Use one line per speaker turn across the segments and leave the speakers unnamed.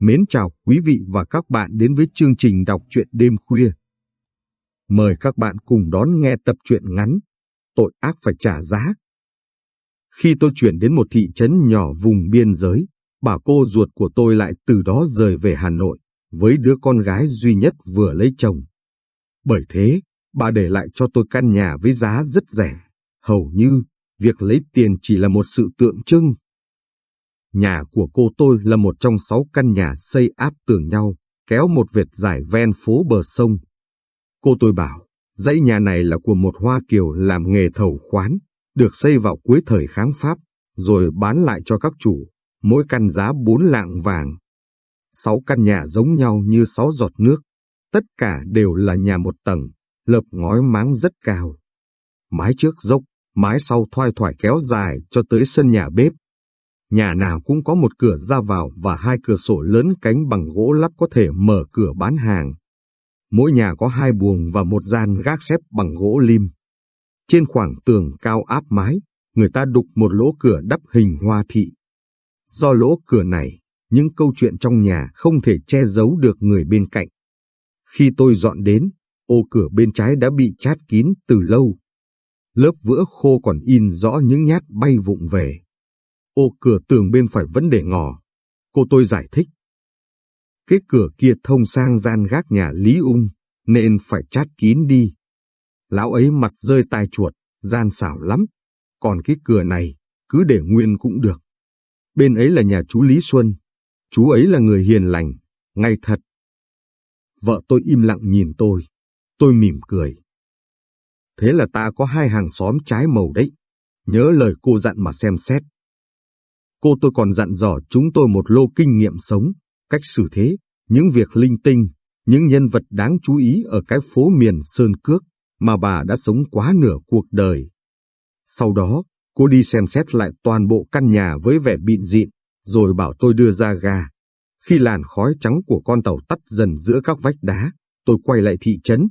Mến chào quý vị và các bạn đến với chương trình đọc truyện đêm khuya. Mời các bạn cùng đón nghe tập truyện ngắn Tội ác phải trả giá. Khi tôi chuyển đến một thị trấn nhỏ vùng biên giới, bà cô ruột của tôi lại từ đó rời về Hà Nội với đứa con gái duy nhất vừa lấy chồng. Bởi thế, bà để lại cho tôi căn nhà với giá rất rẻ, hầu như việc lấy tiền chỉ là một sự tượng trưng Nhà của cô tôi là một trong sáu căn nhà xây áp tường nhau, kéo một vệt dài ven phố bờ sông. Cô tôi bảo, dãy nhà này là của một Hoa Kiều làm nghề thầu khoán, được xây vào cuối thời kháng Pháp, rồi bán lại cho các chủ, mỗi căn giá bốn lạng vàng. Sáu căn nhà giống nhau như sáu giọt nước, tất cả đều là nhà một tầng, lợp ngói máng rất cao. Mái trước dốc, mái sau thoai thoải kéo dài cho tới sân nhà bếp, Nhà nào cũng có một cửa ra vào và hai cửa sổ lớn cánh bằng gỗ lắp có thể mở cửa bán hàng. Mỗi nhà có hai buồng và một gian gác xếp bằng gỗ lim. Trên khoảng tường cao áp mái, người ta đục một lỗ cửa đắp hình hoa thị. Do lỗ cửa này, những câu chuyện trong nhà không thể che giấu được người bên cạnh. Khi tôi dọn đến, ô cửa bên trái đã bị chát kín từ lâu. Lớp vữa khô còn in rõ những nhát bay vụng về. Ô cửa tường bên phải vẫn để ngỏ. Cô tôi giải thích. Cái cửa kia thông sang gian gác nhà Lý Ung, nên phải chát kín đi. Lão ấy mặt rơi tai chuột, gian xảo lắm. Còn cái cửa này, cứ để nguyên cũng được. Bên ấy là nhà chú Lý Xuân. Chú ấy là người hiền lành, ngay thật. Vợ tôi im lặng nhìn tôi. Tôi mỉm cười. Thế là ta có hai hàng xóm trái màu đấy. Nhớ lời cô dặn mà xem xét. Cô tôi còn dặn dò chúng tôi một lô kinh nghiệm sống, cách xử thế, những việc linh tinh, những nhân vật đáng chú ý ở cái phố miền Sơn Cước mà bà đã sống quá nửa cuộc đời. Sau đó, cô đi xem xét lại toàn bộ căn nhà với vẻ bịn dịn, rồi bảo tôi đưa ra ga. Khi làn khói trắng của con tàu tắt dần giữa các vách đá, tôi quay lại thị trấn.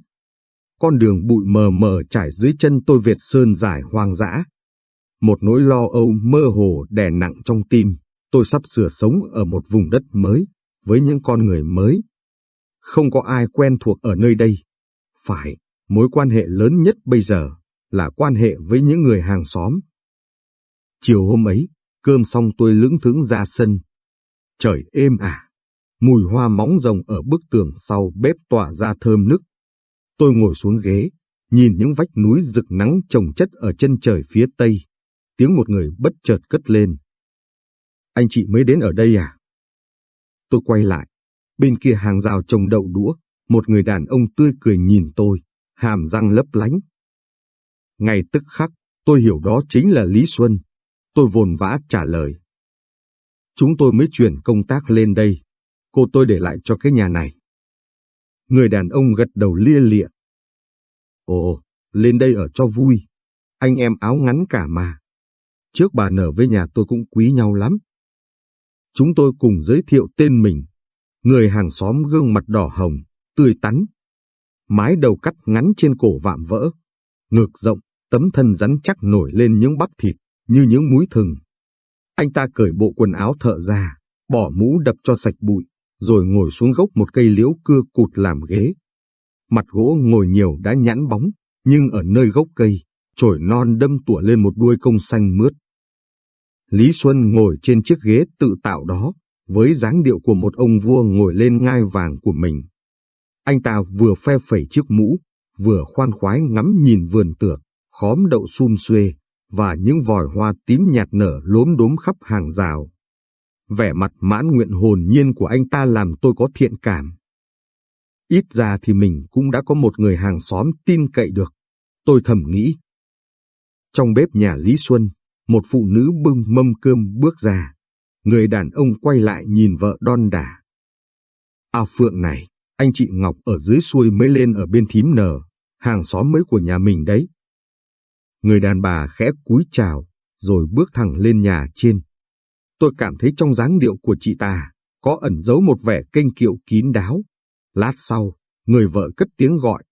Con đường bụi mờ mờ trải dưới chân tôi Việt Sơn dài hoang dã, một nỗi lo âu mơ hồ đè nặng trong tim, tôi sắp sửa sống ở một vùng đất mới, với những con người mới. Không có ai quen thuộc ở nơi đây. Phải, mối quan hệ lớn nhất bây giờ là quan hệ với những người hàng xóm. Chiều hôm ấy, cơm xong tôi lững thững ra sân. Trời êm ả, mùi hoa móng rồng ở bức tường sau bếp tỏa ra thơm nức. Tôi ngồi xuống ghế, nhìn những vách núi rực nắng trồng chất ở chân trời phía tây tiếng một người bất chợt cất lên. Anh chị mới đến ở đây à? Tôi quay lại, bên kia hàng rào trồng đậu đũa, một người đàn ông tươi cười nhìn tôi, hàm răng lấp lánh. Ngay tức khắc, tôi hiểu đó chính là Lý Xuân. Tôi vồn vã trả lời. Chúng tôi mới chuyển công tác lên đây. Cô tôi để lại cho cái nhà này. Người đàn ông gật đầu lia lịa. Ồ, lên đây ở cho vui. Anh em áo ngắn cả mà. Trước bà nở với nhà tôi cũng quý nhau lắm. Chúng tôi cùng giới thiệu tên mình. Người hàng xóm gương mặt đỏ hồng, tươi tắn. Mái đầu cắt ngắn trên cổ vạm vỡ. Ngực rộng, tấm thân rắn chắc nổi lên những bắp thịt, như những múi thừng. Anh ta cởi bộ quần áo thợ ra, bỏ mũ đập cho sạch bụi, rồi ngồi xuống gốc một cây liễu cưa cụt làm ghế. Mặt gỗ ngồi nhiều đã nhẵn bóng, nhưng ở nơi gốc cây, chổi non đâm tủa lên một đuôi công xanh mướt. Lý Xuân ngồi trên chiếc ghế tự tạo đó, với dáng điệu của một ông vua ngồi lên ngai vàng của mình. Anh ta vừa phe phẩy chiếc mũ, vừa khoan khoái ngắm nhìn vườn tược, khóm đậu sum xuê, và những vòi hoa tím nhạt nở lốm đốm khắp hàng rào. Vẻ mặt mãn nguyện hồn nhiên của anh ta làm tôi có thiện cảm. Ít ra thì mình cũng đã có một người hàng xóm tin cậy được. Tôi thầm nghĩ. Trong bếp nhà Lý Xuân, một phụ nữ bưng mâm cơm bước ra. Người đàn ông quay lại nhìn vợ đon đả. À Phượng này, anh chị Ngọc ở dưới xuôi mới lên ở bên thím nở, hàng xóm mới của nhà mình đấy. Người đàn bà khẽ cúi chào, rồi bước thẳng lên nhà trên. Tôi cảm thấy trong dáng điệu của chị ta có ẩn giấu một vẻ kênh kiệu kín đáo. Lát sau, người vợ cất tiếng gọi.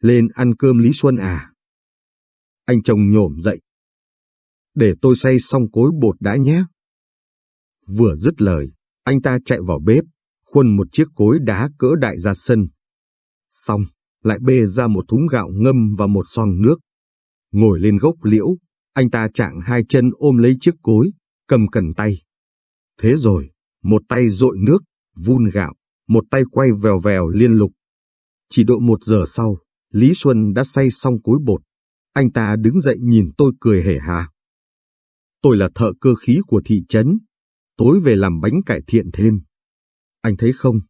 Lên ăn cơm Lý Xuân à? Anh chồng nhổm dậy, để tôi xay xong cối bột đã nhé. Vừa dứt lời, Anh ta chạy vào bếp, khuân một chiếc cối đá cỡ đại ra sân. Xong, lại bê ra một thúng gạo ngâm và một son nước. Ngồi lên gốc liễu, anh ta chạng hai chân ôm lấy chiếc cối, cầm cần tay. Thế rồi, một tay dội nước, vun gạo, một tay quay vèo vèo liên lục. Chỉ độ một giờ sau, Lý Xuân đã xay xong cối bột. Anh ta đứng dậy nhìn tôi cười hề hà. Tôi là thợ cơ khí của thị trấn. Tối về làm bánh cải thiện thêm. Anh thấy không?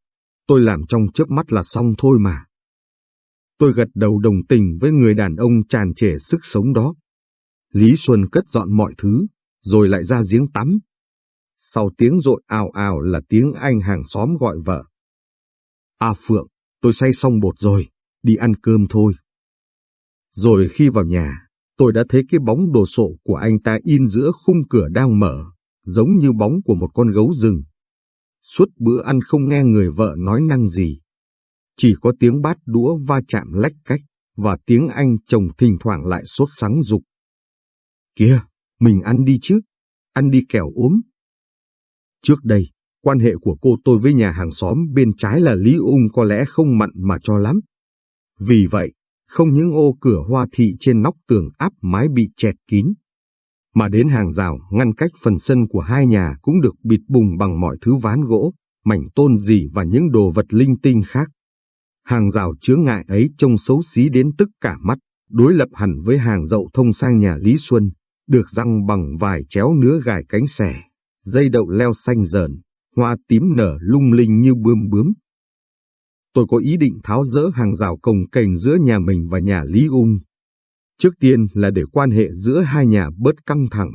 Tôi làm trong chớp mắt là xong thôi mà. Tôi gật đầu đồng tình với người đàn ông tràn trề sức sống đó. Lý Xuân cất dọn mọi thứ, rồi lại ra giếng tắm. Sau tiếng rội ào ào là tiếng anh hàng xóm gọi vợ. À Phượng, tôi xay xong bột rồi, đi ăn cơm thôi. Rồi khi vào nhà, tôi đã thấy cái bóng đồ sộ của anh ta in giữa khung cửa đang mở, giống như bóng của một con gấu rừng. Suốt bữa ăn không nghe người vợ nói năng gì. Chỉ có tiếng bát đũa va chạm lách cách, và tiếng anh chồng thỉnh thoảng lại sốt sắng dục. Kìa, mình ăn đi chứ, ăn đi kẻo ốm. Trước đây, quan hệ của cô tôi với nhà hàng xóm bên trái là Lý Ung có lẽ không mặn mà cho lắm. Vì vậy, không những ô cửa hoa thị trên nóc tường áp mái bị chẹt kín, mà đến hàng rào ngăn cách phần sân của hai nhà cũng được bịt bùng bằng mọi thứ ván gỗ, mảnh tôn dì và những đồ vật linh tinh khác. Hàng rào chướng ngại ấy trông xấu xí đến tức cả mắt, đối lập hẳn với hàng dậu thông sang nhà Lý Xuân, được răng bằng vài chéo nứa gài cánh xẻ, dây đậu leo xanh dờn, hoa tím nở lung linh như bươm bướm. Tôi có ý định tháo rỡ hàng rào cồng kềnh giữa nhà mình và nhà Lý Ung. Trước tiên là để quan hệ giữa hai nhà bớt căng thẳng.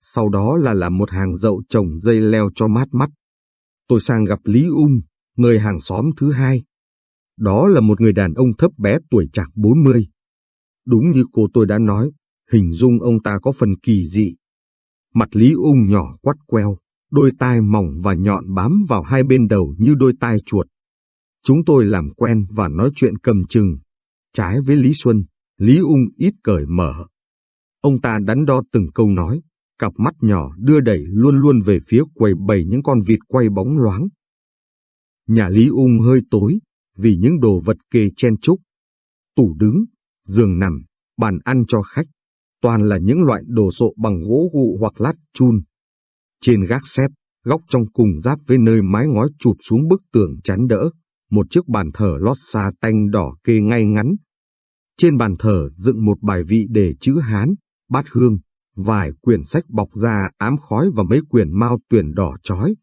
Sau đó là làm một hàng dậu trồng dây leo cho mát mắt. Tôi sang gặp Lý Ung, người hàng xóm thứ hai. Đó là một người đàn ông thấp bé tuổi chạc 40. Đúng như cô tôi đã nói, hình dung ông ta có phần kỳ dị. Mặt Lý Ung nhỏ quắt queo, đôi tai mỏng và nhọn bám vào hai bên đầu như đôi tai chuột. Chúng tôi làm quen và nói chuyện cầm chừng. Trái với Lý Xuân, Lý Ung ít cởi mở. Ông ta đắn đo từng câu nói, cặp mắt nhỏ đưa đẩy luôn luôn về phía quầy bày những con vịt quay bóng loáng. Nhà Lý Ung hơi tối, vì những đồ vật kê chen chúc. Tủ đứng, giường nằm, bàn ăn cho khách, toàn là những loại đồ sộ bằng gỗ gụ hoặc lát chun. Trên gác xếp, góc trong cùng giáp với nơi mái ngói chụp xuống bức tường chắn đỡ, một chiếc bàn thờ lót xa tanh đỏ kê ngay ngắn. Trên bàn thờ dựng một bài vị để chữ Hán, bát hương, vài quyển sách bọc da ám khói và mấy quyển mao tuyển đỏ chói.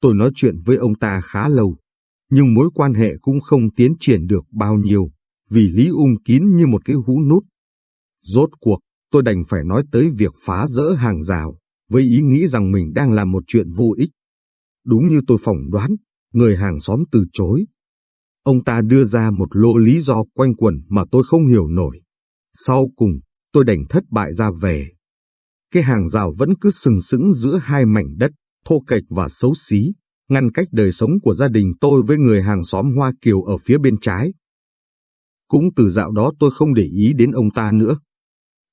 Tôi nói chuyện với ông ta khá lâu, nhưng mối quan hệ cũng không tiến triển được bao nhiêu, vì Lý Ung kín như một cái hũ nút. Rốt cuộc, tôi đành phải nói tới việc phá rỡ hàng rào, với ý nghĩ rằng mình đang làm một chuyện vô ích. Đúng như tôi phỏng đoán, người hàng xóm từ chối. Ông ta đưa ra một lô lý do quanh quẩn mà tôi không hiểu nổi. Sau cùng, tôi đành thất bại ra về. Cái hàng rào vẫn cứ sừng sững giữa hai mảnh đất, thô kệch và xấu xí, ngăn cách đời sống của gia đình tôi với người hàng xóm Hoa Kiều ở phía bên trái. Cũng từ dạo đó tôi không để ý đến ông ta nữa.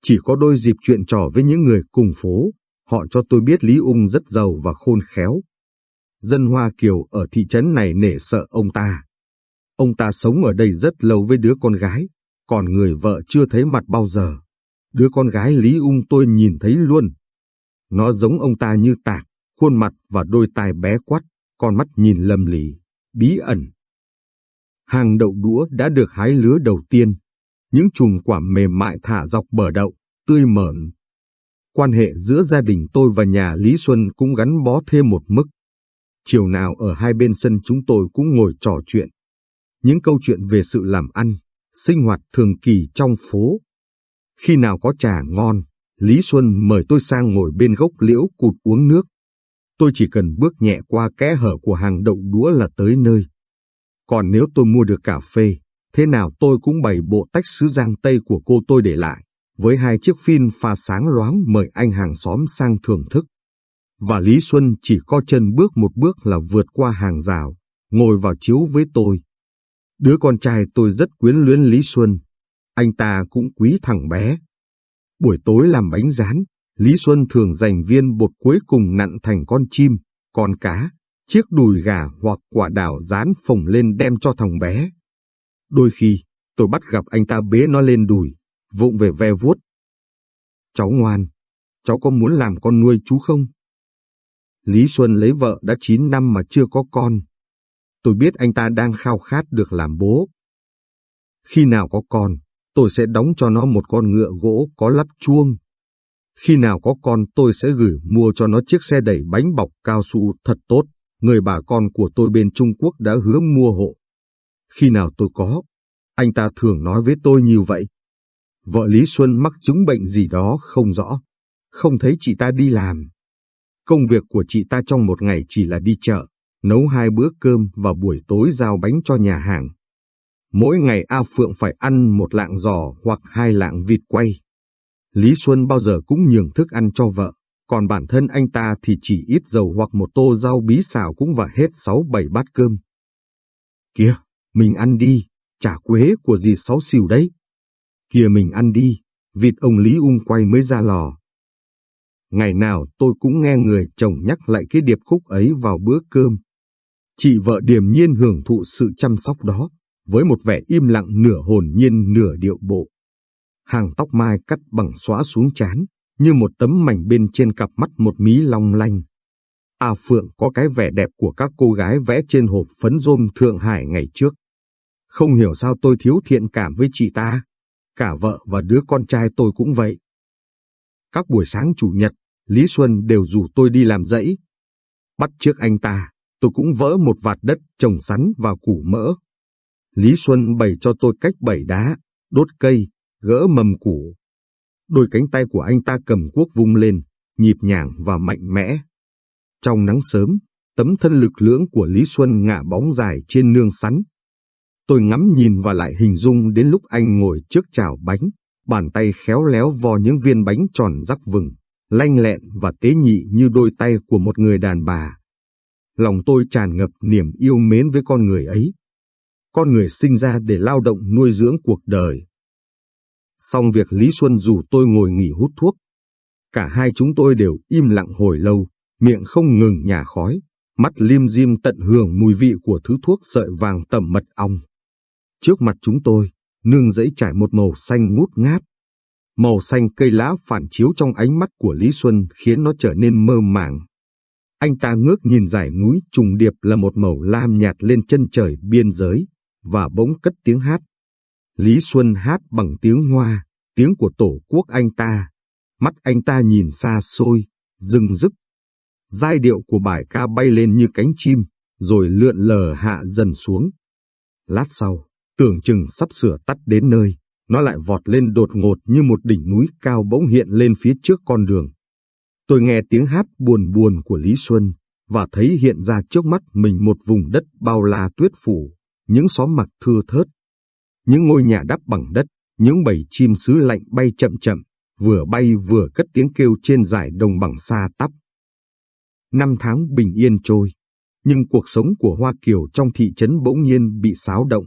Chỉ có đôi dịp chuyện trò với những người cùng phố, họ cho tôi biết Lý Ung rất giàu và khôn khéo. Dân Hoa Kiều ở thị trấn này nể sợ ông ta. Ông ta sống ở đây rất lâu với đứa con gái, còn người vợ chưa thấy mặt bao giờ. Đứa con gái Lý Ung tôi nhìn thấy luôn. Nó giống ông ta như tạc, khuôn mặt và đôi tai bé quắt, con mắt nhìn lầm lì, bí ẩn. Hàng đậu đũa đã được hái lứa đầu tiên, những chùm quả mềm mại thả dọc bờ đậu, tươi mởn. Quan hệ giữa gia đình tôi và nhà Lý Xuân cũng gắn bó thêm một mức. Chiều nào ở hai bên sân chúng tôi cũng ngồi trò chuyện. Những câu chuyện về sự làm ăn, sinh hoạt thường kỳ trong phố. Khi nào có trà ngon, Lý Xuân mời tôi sang ngồi bên gốc liễu cụt uống nước. Tôi chỉ cần bước nhẹ qua kẽ hở của hàng đậu đũa là tới nơi. Còn nếu tôi mua được cà phê, thế nào tôi cũng bày bộ tách sứ giang tây của cô tôi để lại, với hai chiếc phin pha sáng loáng mời anh hàng xóm sang thưởng thức. Và Lý Xuân chỉ co chân bước một bước là vượt qua hàng rào, ngồi vào chiếu với tôi. Đứa con trai tôi rất quyến luyến Lý Xuân, anh ta cũng quý thằng bé. Buổi tối làm bánh rán, Lý Xuân thường dành viên bột cuối cùng nặn thành con chim, con cá, chiếc đùi gà hoặc quả đào rán phồng lên đem cho thằng bé. Đôi khi, tôi bắt gặp anh ta bế nó lên đùi, vụng về ve vuốt. Cháu ngoan, cháu có muốn làm con nuôi chú không? Lý Xuân lấy vợ đã 9 năm mà chưa có con. Tôi biết anh ta đang khao khát được làm bố. Khi nào có con, tôi sẽ đóng cho nó một con ngựa gỗ có lắp chuông. Khi nào có con tôi sẽ gửi mua cho nó chiếc xe đẩy bánh bọc cao su thật tốt, người bà con của tôi bên Trung Quốc đã hứa mua hộ. Khi nào tôi có, anh ta thường nói với tôi như vậy. Vợ Lý Xuân mắc chứng bệnh gì đó không rõ, không thấy chị ta đi làm. Công việc của chị ta trong một ngày chỉ là đi chợ, nấu hai bữa cơm và buổi tối giao bánh cho nhà hàng. Mỗi ngày A Phượng phải ăn một lạng giò hoặc hai lạng vịt quay. Lý Xuân bao giờ cũng nhường thức ăn cho vợ, còn bản thân anh ta thì chỉ ít dầu hoặc một tô rau bí xào cũng và hết sáu bảy bát cơm. Kìa, mình ăn đi, chả quế của gì sáu xìu đấy. Kìa mình ăn đi, vịt ông Lý ung quay mới ra lò. Ngày nào tôi cũng nghe người chồng nhắc lại cái điệp khúc ấy vào bữa cơm. Chị vợ điềm nhiên hưởng thụ sự chăm sóc đó, với một vẻ im lặng nửa hồn nhiên nửa điệu bộ. Hàng tóc mai cắt bằng xóa xuống chán, như một tấm mảnh bên trên cặp mắt một mí long lanh. A Phượng có cái vẻ đẹp của các cô gái vẽ trên hộp phấn rôm Thượng Hải ngày trước. Không hiểu sao tôi thiếu thiện cảm với chị ta. Cả vợ và đứa con trai tôi cũng vậy. Các buổi sáng chủ nhật, Lý Xuân đều rủ tôi đi làm dãy. Bắt trước anh ta, tôi cũng vỡ một vạt đất trồng sắn và củ mỡ. Lý Xuân bày cho tôi cách bẩy đá, đốt cây, gỡ mầm củ. Đôi cánh tay của anh ta cầm cuốc vung lên, nhịp nhàng và mạnh mẽ. Trong nắng sớm, tấm thân lực lưỡng của Lý Xuân ngả bóng dài trên nương sắn. Tôi ngắm nhìn và lại hình dung đến lúc anh ngồi trước chảo bánh, bàn tay khéo léo vò những viên bánh tròn rắc vừng, lanh lẹn và tế nhị như đôi tay của một người đàn bà. Lòng tôi tràn ngập niềm yêu mến với con người ấy. Con người sinh ra để lao động nuôi dưỡng cuộc đời. Xong việc Lý Xuân rủ tôi ngồi nghỉ hút thuốc. Cả hai chúng tôi đều im lặng hồi lâu, miệng không ngừng nhả khói, mắt liêm diêm tận hưởng mùi vị của thứ thuốc sợi vàng tẩm mật ong. Trước mặt chúng tôi, nương rẫy trải một màu xanh ngút ngát. Màu xanh cây lá phản chiếu trong ánh mắt của Lý Xuân khiến nó trở nên mơ màng. Anh ta ngước nhìn dải núi trùng điệp là một màu lam nhạt lên chân trời biên giới, và bỗng cất tiếng hát. Lý Xuân hát bằng tiếng hoa, tiếng của tổ quốc anh ta. Mắt anh ta nhìn xa xôi, rừng rức. Giai điệu của bài ca bay lên như cánh chim, rồi lượn lờ hạ dần xuống. Lát sau, tưởng chừng sắp sửa tắt đến nơi, nó lại vọt lên đột ngột như một đỉnh núi cao bỗng hiện lên phía trước con đường. Tôi nghe tiếng hát buồn buồn của Lý Xuân, và thấy hiện ra trước mắt mình một vùng đất bao la tuyết phủ, những xóm mặc thưa thớt, những ngôi nhà đắp bằng đất, những bầy chim sứ lạnh bay chậm chậm, vừa bay vừa cất tiếng kêu trên dải đồng bằng xa tắp. Năm tháng bình yên trôi, nhưng cuộc sống của Hoa Kiều trong thị trấn bỗng nhiên bị xáo động.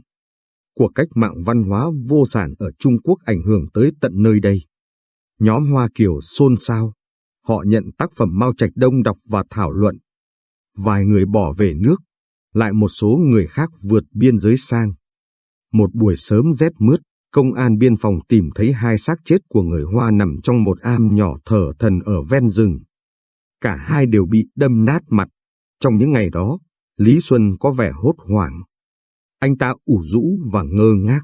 Cuộc cách mạng văn hóa vô sản ở Trung Quốc ảnh hưởng tới tận nơi đây. Nhóm Hoa Kiều xôn xao, họ nhận tác phẩm Mao Trạch Đông đọc và thảo luận. Vài người bỏ về nước, lại một số người khác vượt biên giới sang. Một buổi sớm rét mướt, công an biên phòng tìm thấy hai xác chết của người Hoa nằm trong một am nhỏ thở thần ở ven rừng. Cả hai đều bị đâm nát mặt. Trong những ngày đó, Lý Xuân có vẻ hốt hoảng. Anh ta ủ rũ và ngơ ngác.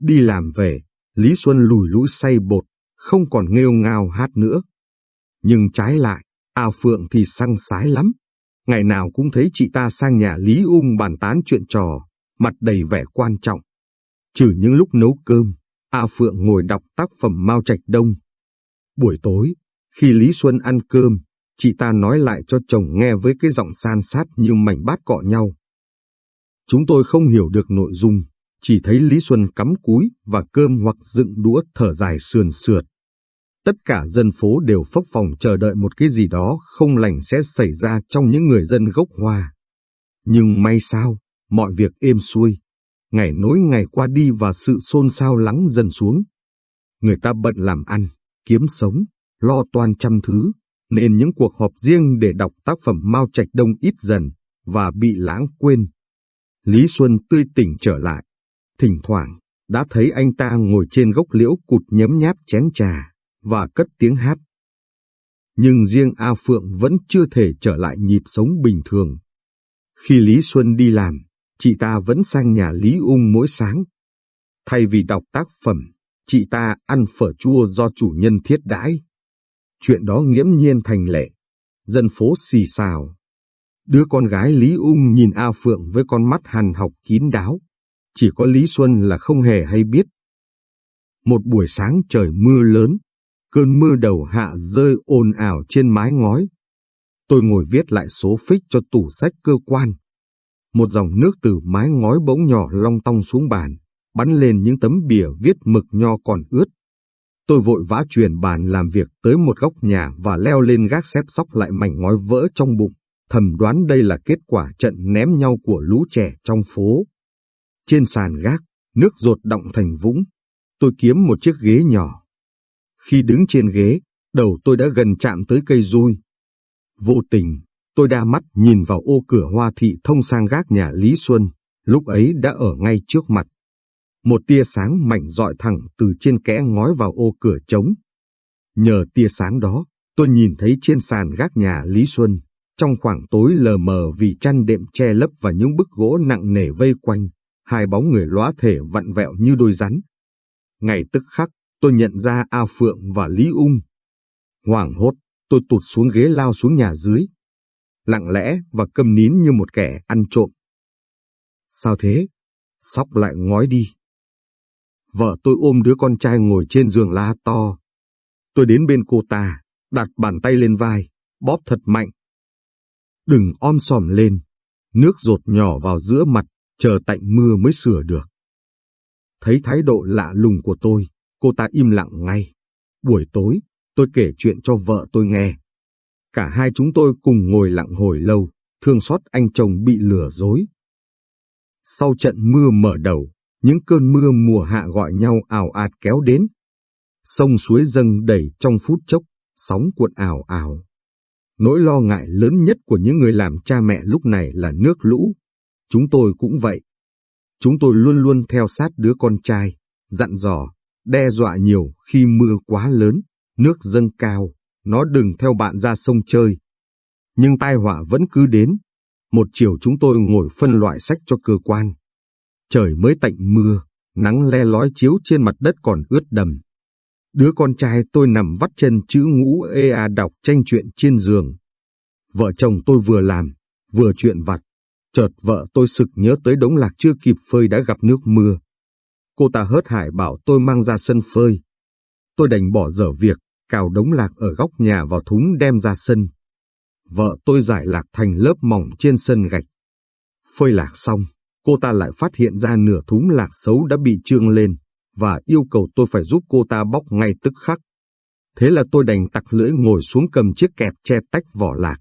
Đi làm về, Lý Xuân lùi lũi say bột, không còn nghêu ngao hát nữa. Nhưng trái lại, A Phượng thì sang sái lắm. Ngày nào cũng thấy chị ta sang nhà Lý Ung bàn tán chuyện trò, mặt đầy vẻ quan trọng. Trừ những lúc nấu cơm, A Phượng ngồi đọc tác phẩm Mao Trạch Đông. Buổi tối, khi Lý Xuân ăn cơm, chị ta nói lại cho chồng nghe với cái giọng san sát như mảnh bát cọ nhau. Chúng tôi không hiểu được nội dung, chỉ thấy Lý Xuân cắm cúi và cơm hoặc dựng đũa thở dài sườn sượt. Tất cả dân phố đều phấp phòng chờ đợi một cái gì đó không lành sẽ xảy ra trong những người dân gốc hoa. Nhưng may sao, mọi việc êm xuôi, ngày nối ngày qua đi và sự xôn xao lắng dần xuống. Người ta bận làm ăn, kiếm sống, lo toan trăm thứ, nên những cuộc họp riêng để đọc tác phẩm Mao Trạch Đông ít dần, và bị lãng quên. Lý Xuân tươi tỉnh trở lại, thỉnh thoảng đã thấy anh ta ngồi trên gốc liễu cụt nhấm nháp chén trà và cất tiếng hát. Nhưng riêng A Phượng vẫn chưa thể trở lại nhịp sống bình thường. Khi Lý Xuân đi làm, chị ta vẫn sang nhà Lý Ung mỗi sáng. Thay vì đọc tác phẩm, chị ta ăn phở chua do chủ nhân thiết đãi. Chuyện đó nghiễm nhiên thành lệ. Dân phố xì xào. Đứa con gái Lý Ung nhìn A Phượng với con mắt hàn học kín đáo. Chỉ có Lý Xuân là không hề hay biết. Một buổi sáng trời mưa lớn, cơn mưa đầu hạ rơi ồn ào trên mái ngói. Tôi ngồi viết lại số phích cho tủ sách cơ quan. Một dòng nước từ mái ngói bỗng nhỏ long tong xuống bàn, bắn lên những tấm bìa viết mực nho còn ướt. Tôi vội vã chuyển bàn làm việc tới một góc nhà và leo lên gác xếp sóc lại mảnh ngói vỡ trong bụng, thầm đoán đây là kết quả trận ném nhau của lũ trẻ trong phố. Trên sàn gác, nước rột động thành vũng. Tôi kiếm một chiếc ghế nhỏ. Khi đứng trên ghế, đầu tôi đã gần chạm tới cây rui. Vô tình, tôi đa mắt nhìn vào ô cửa hoa thị thông sang gác nhà Lý Xuân, lúc ấy đã ở ngay trước mặt. Một tia sáng mạnh dọi thẳng từ trên kẽ ngói vào ô cửa trống. Nhờ tia sáng đó, tôi nhìn thấy trên sàn gác nhà Lý Xuân, trong khoảng tối lờ mờ vì chăn đệm che lấp và những bức gỗ nặng nề vây quanh, hai bóng người lóa thể vặn vẹo như đôi rắn. Ngày tức khắc, tôi nhận ra A Phượng và Lý Ung. Hoảng hốt, tôi tụt xuống ghế lao xuống nhà dưới. Lặng lẽ và câm nín như một kẻ ăn trộm. Sao thế? Sóc lại ngói đi. Vợ tôi ôm đứa con trai ngồi trên giường la to. Tôi đến bên cô ta, đặt bàn tay lên vai, bóp thật mạnh. Đừng om sòm lên, nước rột nhỏ vào giữa mặt, chờ tạnh mưa mới sửa được. Thấy thái độ lạ lùng của tôi, cô ta im lặng ngay. Buổi tối, tôi kể chuyện cho vợ tôi nghe. Cả hai chúng tôi cùng ngồi lặng hồi lâu, thương xót anh chồng bị lừa dối. Sau trận mưa mở đầu, những cơn mưa mùa hạ gọi nhau ảo ạt kéo đến. Sông suối dâng đầy trong phút chốc, sóng cuộn ảo ảo. Nỗi lo ngại lớn nhất của những người làm cha mẹ lúc này là nước lũ. Chúng tôi cũng vậy. Chúng tôi luôn luôn theo sát đứa con trai, dặn dò, đe dọa nhiều khi mưa quá lớn, nước dâng cao, nó đừng theo bạn ra sông chơi. Nhưng tai họa vẫn cứ đến. Một chiều chúng tôi ngồi phân loại sách cho cơ quan. Trời mới tạnh mưa, nắng le lói chiếu trên mặt đất còn ướt đầm. Đứa con trai tôi nằm vắt chân chữ ngũ ê à đọc tranh chuyện trên giường. Vợ chồng tôi vừa làm, vừa chuyện vặt. Chợt vợ tôi sực nhớ tới đống lạc chưa kịp phơi đã gặp nước mưa. Cô ta hớt hải bảo tôi mang ra sân phơi. Tôi đành bỏ dở việc, cào đống lạc ở góc nhà vào thúng đem ra sân. Vợ tôi giải lạc thành lớp mỏng trên sân gạch. Phơi lạc xong, cô ta lại phát hiện ra nửa thúng lạc xấu đã bị trương lên, và yêu cầu tôi phải giúp cô ta bóc ngay tức khắc. Thế là tôi đành tặc lưỡi ngồi xuống cầm chiếc kẹp che tách vỏ lạc.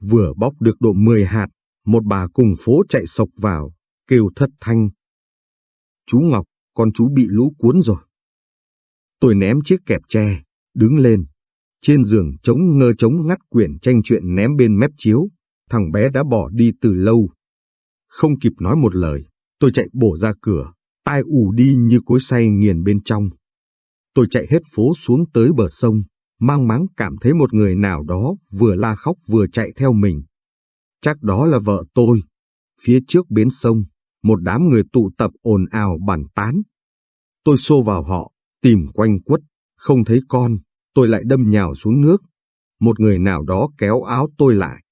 Vừa bóc được độ 10 hạt, một bà cùng phố chạy sộc vào, kêu thất thanh. Chú Ngọc, con chú bị lũ cuốn rồi. Tôi ném chiếc kẹp tre, đứng lên. Trên giường trống ngơ trống ngắt quyển tranh chuyện ném bên mép chiếu, thằng bé đã bỏ đi từ lâu. Không kịp nói một lời, tôi chạy bổ ra cửa, tai ù đi như cối say nghiền bên trong. Tôi chạy hết phố xuống tới bờ sông, mang máng cảm thấy một người nào đó vừa la khóc vừa chạy theo mình. Chắc đó là vợ tôi. Phía trước bến sông, một đám người tụ tập ồn ào bàn tán. Tôi xô vào họ, tìm quanh quất, không thấy con, tôi lại đâm nhào xuống nước. Một người nào đó kéo áo tôi lại.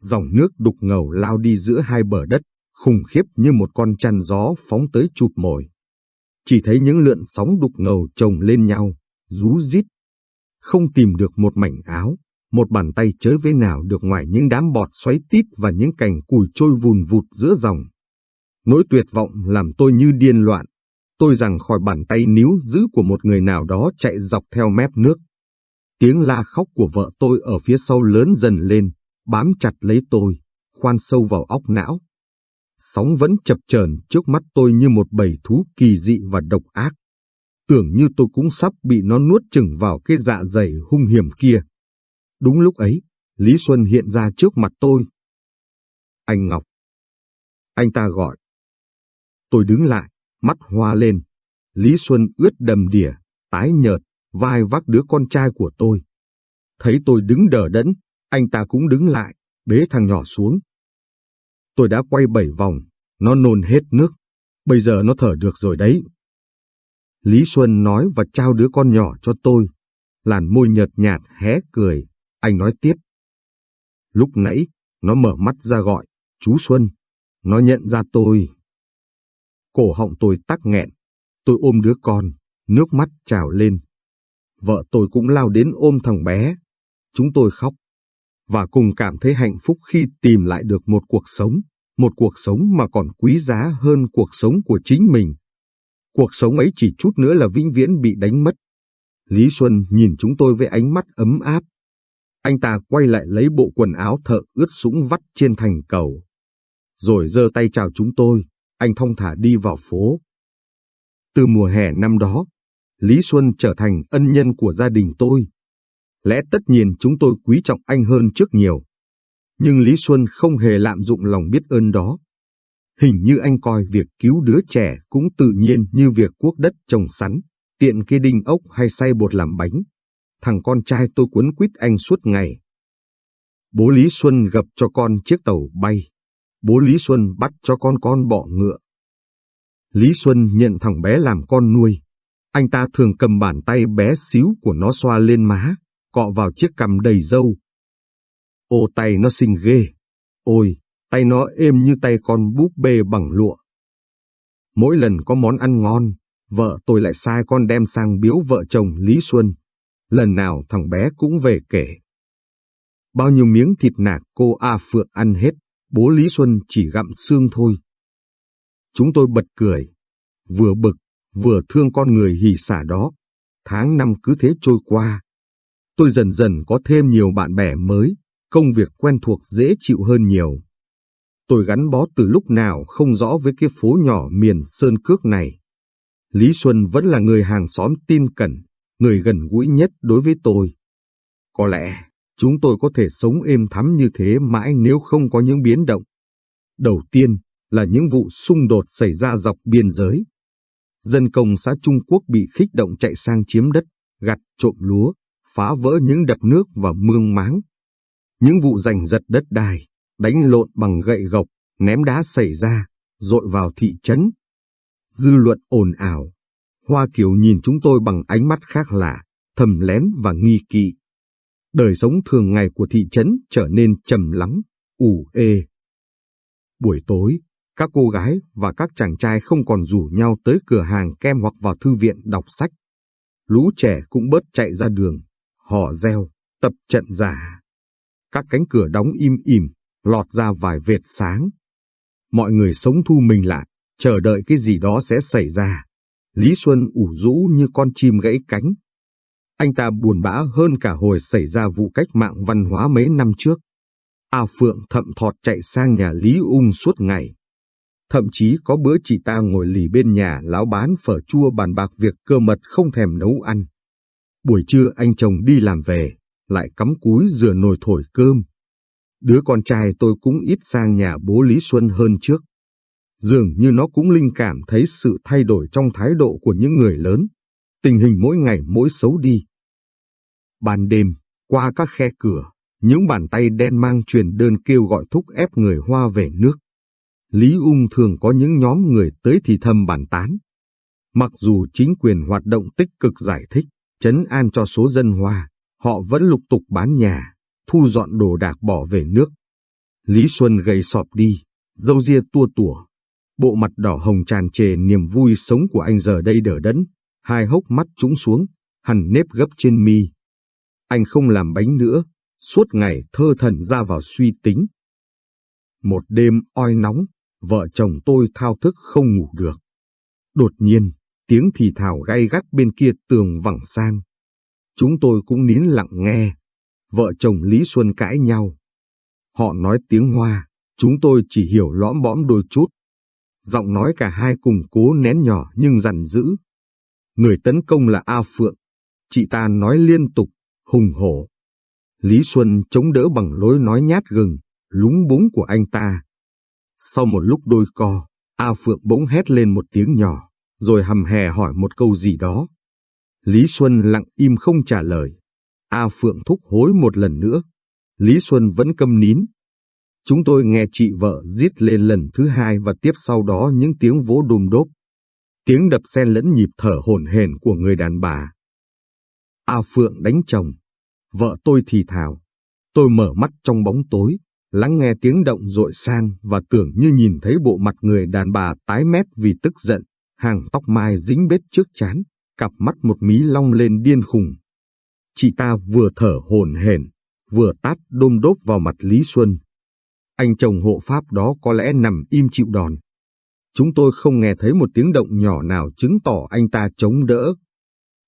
Dòng nước đục ngầu lao đi giữa hai bờ đất, khủng khiếp như một con chăn gió phóng tới chụp mồi. Chỉ thấy những lượn sóng đục ngầu chồng lên nhau, rú rít. Không tìm được một mảnh áo, một bàn tay chới với nào được ngoài những đám bọt xoáy tít và những cành cùi trôi vùn vụt giữa dòng. Nỗi tuyệt vọng làm tôi như điên loạn. Tôi rằng khỏi bàn tay níu giữ của một người nào đó chạy dọc theo mép nước. Tiếng la khóc của vợ tôi ở phía sau lớn dần lên, bám chặt lấy tôi, khoan sâu vào óc não. Sóng vẫn chập chờn trước mắt tôi như một bầy thú kỳ dị và độc ác. Tưởng như tôi cũng sắp bị nó nuốt chừng vào cái dạ dày hung hiểm kia. Đúng lúc ấy, Lý Xuân hiện ra trước mặt tôi. anh Ngọc. Anh ta gọi. Tôi đứng lại, mắt hoa lên. Lý Xuân ướt đầm đìa, tái nhợt, vai vác đứa con trai của tôi. Thấy tôi đứng đờ đẫn, anh ta cũng đứng lại, bế thằng nhỏ xuống. Tôi đã quay bảy vòng, nó nôn hết nước. Bây giờ nó thở được rồi đấy. Lý Xuân nói và trao đứa con nhỏ cho tôi. Làn môi nhợt nhạt hé cười, anh nói tiếp. Lúc nãy, nó mở mắt ra gọi, chú Xuân. Nó nhận ra tôi. Cổ họng tôi tắc nghẹn. Tôi ôm đứa con, nước mắt trào lên. Vợ tôi cũng lao đến ôm thằng bé. Chúng tôi khóc. Và cùng cảm thấy hạnh phúc khi tìm lại được một cuộc sống. Một cuộc sống mà còn quý giá hơn cuộc sống của chính mình. Cuộc sống ấy chỉ chút nữa là vĩnh viễn bị đánh mất. Lý Xuân nhìn chúng tôi với ánh mắt ấm áp. Anh ta quay lại lấy bộ quần áo thợ ướt sũng vắt trên thành cầu. Rồi giơ tay chào chúng tôi, anh thong thả đi vào phố. Từ mùa hè năm đó, Lý Xuân trở thành ân nhân của gia đình tôi. Lẽ tất nhiên chúng tôi quý trọng anh hơn trước nhiều. Nhưng Lý Xuân không hề lạm dụng lòng biết ơn đó. Hình như anh coi việc cứu đứa trẻ cũng tự nhiên như việc cuốc đất trồng sắn, tiện kê đinh ốc hay xay bột làm bánh. Thằng con trai tôi cuốn quýt anh suốt ngày. Bố Lý Xuân gập cho con chiếc tàu bay. Bố Lý Xuân bắt cho con con bọ ngựa. Lý Xuân nhận thằng bé làm con nuôi. Anh ta thường cầm bàn tay bé xíu của nó xoa lên má, cọ vào chiếc cằm đầy râu. Ô tay nó xinh ghê. Ôi, tay nó êm như tay con búp bê bằng lụa. Mỗi lần có món ăn ngon, vợ tôi lại sai con đem sang biếu vợ chồng Lý Xuân. Lần nào thằng bé cũng về kể. Bao nhiêu miếng thịt nạc cô A Phượng ăn hết, bố Lý Xuân chỉ gặm xương thôi. Chúng tôi bật cười, vừa bực, vừa thương con người hỉ xả đó. Tháng năm cứ thế trôi qua. Tôi dần dần có thêm nhiều bạn bè mới, công việc quen thuộc dễ chịu hơn nhiều. Tôi gắn bó từ lúc nào không rõ với cái phố nhỏ miền Sơn Cước này. Lý Xuân vẫn là người hàng xóm tin cẩn, người gần gũi nhất đối với tôi. Có lẽ, chúng tôi có thể sống êm thắm như thế mãi nếu không có những biến động. Đầu tiên là những vụ xung đột xảy ra dọc biên giới. Dân công xã Trung Quốc bị khích động chạy sang chiếm đất, gặt trộm lúa, phá vỡ những đập nước và mương máng. Những vụ giành giật đất đai, đánh lộn bằng gậy gộc, ném đá xảy ra, dội vào thị trấn. Dư luận ồn ào. Hoa Kiều nhìn chúng tôi bằng ánh mắt khác lạ, thầm lén và nghi kỵ. Đời sống thường ngày của thị trấn trở nên trầm lắng, ủ ê. Buổi tối, các cô gái và các chàng trai không còn rủ nhau tới cửa hàng kem hoặc vào thư viện đọc sách. Lũ trẻ cũng bớt chạy ra đường, họ reo, tập trận giả. Các cánh cửa đóng im ỉm, lọt ra vài vệt sáng. Mọi người sống thu mình lại, chờ đợi cái gì đó sẽ xảy ra. Lý Xuân ủ rũ như con chim gãy cánh. Anh ta buồn bã hơn cả hồi xảy ra vụ cách mạng văn hóa mấy năm trước. A Phượng thậm thọt chạy sang nhà Lý Ung suốt ngày. Thậm chí có bữa chị ta ngồi lì bên nhà lão bán phở chua bàn bạc việc cơ mật không thèm nấu ăn. Buổi trưa anh chồng đi làm về, lại cắm cúi rửa nồi thổi cơm. Đứa con trai tôi cũng ít sang nhà bố Lý Xuân hơn trước. Dường như nó cũng linh cảm thấy sự thay đổi trong thái độ của những người lớn. Tình hình mỗi ngày mỗi xấu đi. Ban đêm, qua các khe cửa, những bàn tay đen mang truyền đơn kêu gọi thúc ép người Hoa về nước. Lý Ung thường có những nhóm người tới thì thầm bàn tán. Mặc dù chính quyền hoạt động tích cực giải thích, chấn an cho số dân Hoa, họ vẫn lục tục bán nhà, thu dọn đồ đạc bỏ về nước. Lý Xuân gầy sọp đi, dâu ria tua tủa. Bộ mặt đỏ hồng tràn trề niềm vui sống của anh giờ đây đỡ đẫn, hai hốc mắt trũng xuống, hằn nếp gấp trên mi. Anh không làm bánh nữa, suốt ngày thơ thần ra vào suy tính. Một đêm oi nóng, vợ chồng tôi thao thức không ngủ được. Đột nhiên, tiếng thì thào gay gắt bên kia tường vẳng sang. Chúng tôi cũng nín lặng nghe. Vợ chồng Lý Xuân cãi nhau. Họ nói tiếng Hoa, chúng tôi chỉ hiểu lõm bõm đôi chút. Giọng nói cả hai cùng cố nén nhỏ nhưng dằn dữ. Người tấn công là A Phượng. Chị ta nói liên tục, hùng hổ. Lý Xuân chống đỡ bằng lối nói nhát gừng, lúng búng của anh ta, Sau một lúc đôi co, A Phượng bỗng hét lên một tiếng nhỏ, rồi hầm hè hỏi một câu gì đó. Lý Xuân lặng im không trả lời. A Phượng thúc hối một lần nữa. Lý Xuân vẫn câm nín. Chúng tôi nghe chị vợ giết lên lần thứ hai và tiếp sau đó những tiếng vỗ đùm đốp. Tiếng đập xen lẫn nhịp thở hổn hển của người đàn bà. A Phượng đánh chồng. Vợ tôi thì thào. Tôi mở mắt trong bóng tối, lắng nghe tiếng động rội sang và tưởng như nhìn thấy bộ mặt người đàn bà tái mét vì tức giận, hàng tóc mai dính bết trước chán, cặp mắt một mí long lên điên khùng. Chị ta vừa thở hổn hển, vừa tát đôm đốp vào mặt Lý Xuân. Anh chồng hộ pháp đó có lẽ nằm im chịu đòn. Chúng tôi không nghe thấy một tiếng động nhỏ nào chứng tỏ anh ta chống đỡ.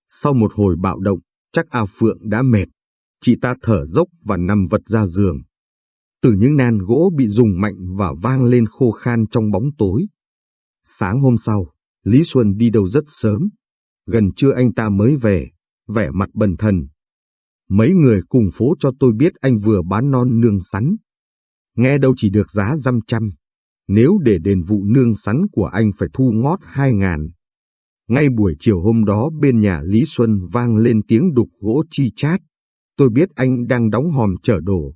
Sau một hồi bạo động, chắc A Phượng đã mệt. Chị ta thở dốc và nằm vật ra giường. Từ những nan gỗ bị dùng mạnh và vang lên khô khan trong bóng tối. Sáng hôm sau, Lý Xuân đi đâu rất sớm. Gần trưa anh ta mới về, vẻ mặt bần thần. Mấy người cùng phố cho tôi biết anh vừa bán non nương sắn. Nghe đâu chỉ được giá dăm trăm. Nếu để đền vụ nương sắn của anh phải thu ngót hai ngàn. Ngay buổi chiều hôm đó bên nhà Lý Xuân vang lên tiếng đục gỗ chi chát. Tôi biết anh đang đóng hòm chở đồ.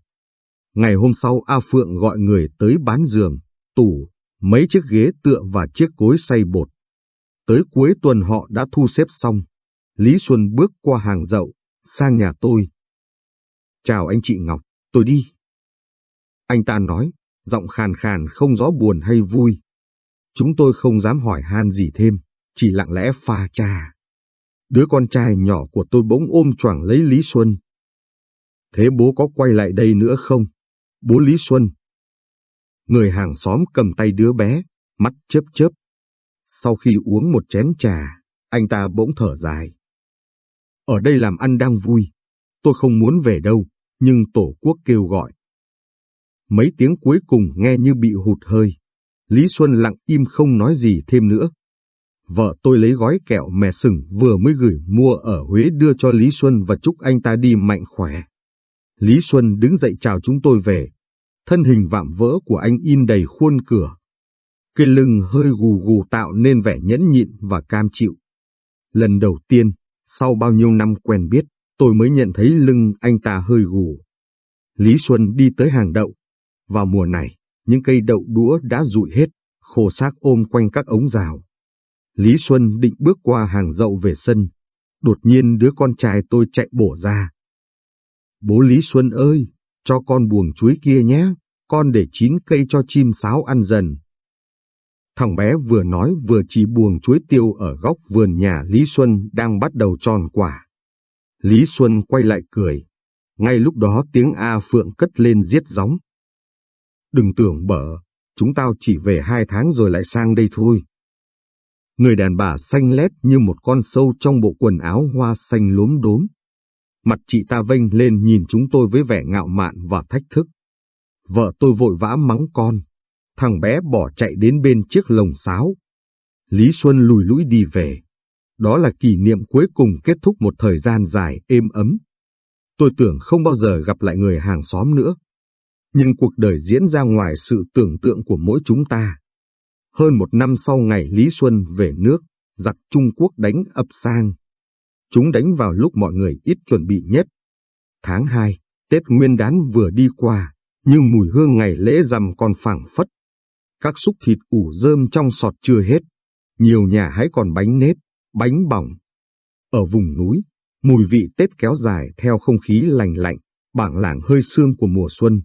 Ngày hôm sau A Phượng gọi người tới bán giường, tủ, mấy chiếc ghế tựa và chiếc cối xay bột. Tới cuối tuần họ đã thu xếp xong. Lý Xuân bước qua hàng dậu, sang nhà tôi. Chào anh chị Ngọc, tôi đi. Anh ta nói, giọng khàn khàn không rõ buồn hay vui. Chúng tôi không dám hỏi han gì thêm, chỉ lặng lẽ pha trà. Đứa con trai nhỏ của tôi bỗng ôm choàng lấy Lý Xuân. Thế bố có quay lại đây nữa không? Bố Lý Xuân. Người hàng xóm cầm tay đứa bé, mắt chớp chớp. Sau khi uống một chén trà, anh ta bỗng thở dài. Ở đây làm ăn đang vui, tôi không muốn về đâu, nhưng tổ quốc kêu gọi. Mấy tiếng cuối cùng nghe như bị hụt hơi. Lý Xuân lặng im không nói gì thêm nữa. Vợ tôi lấy gói kẹo mè sừng vừa mới gửi mua ở Huế đưa cho Lý Xuân và chúc anh ta đi mạnh khỏe. Lý Xuân đứng dậy chào chúng tôi về. Thân hình vạm vỡ của anh in đầy khuôn cửa. Cái lưng hơi gù gù tạo nên vẻ nhẫn nhịn và cam chịu. Lần đầu tiên, sau bao nhiêu năm quen biết, tôi mới nhận thấy lưng anh ta hơi gù. Lý Xuân đi tới hàng đậu. Vào mùa này, những cây đậu đũa đã rụi hết, khô xác ôm quanh các ống rào. Lý Xuân định bước qua hàng dậu về sân. Đột nhiên đứa con trai tôi chạy bổ ra. Bố Lý Xuân ơi, cho con buồng chuối kia nhé, con để chín cây cho chim sáo ăn dần. Thằng bé vừa nói vừa chỉ buồng chuối tiêu ở góc vườn nhà Lý Xuân đang bắt đầu tròn quả. Lý Xuân quay lại cười. Ngay lúc đó tiếng A Phượng cất lên giết gióng. Đừng tưởng bở, chúng tao chỉ về hai tháng rồi lại sang đây thôi. Người đàn bà xanh lét như một con sâu trong bộ quần áo hoa xanh lốm đốm. Mặt chị ta vênh lên nhìn chúng tôi với vẻ ngạo mạn và thách thức. Vợ tôi vội vã mắng con. Thằng bé bỏ chạy đến bên chiếc lồng sáo. Lý Xuân lùi lũi đi về. Đó là kỷ niệm cuối cùng kết thúc một thời gian dài êm ấm. Tôi tưởng không bao giờ gặp lại người hàng xóm nữa. Nhưng cuộc đời diễn ra ngoài sự tưởng tượng của mỗi chúng ta. Hơn một năm sau ngày Lý Xuân về nước, giặc Trung Quốc đánh ập sang. Chúng đánh vào lúc mọi người ít chuẩn bị nhất. Tháng 2, Tết Nguyên đán vừa đi qua, nhưng mùi hương ngày lễ rằm còn phảng phất. Các xúc thịt ủ rơm trong sọt chưa hết. Nhiều nhà hãy còn bánh nếp, bánh bỏng. Ở vùng núi, mùi vị Tết kéo dài theo không khí lành lạnh, bảng lảng hơi sương của mùa xuân.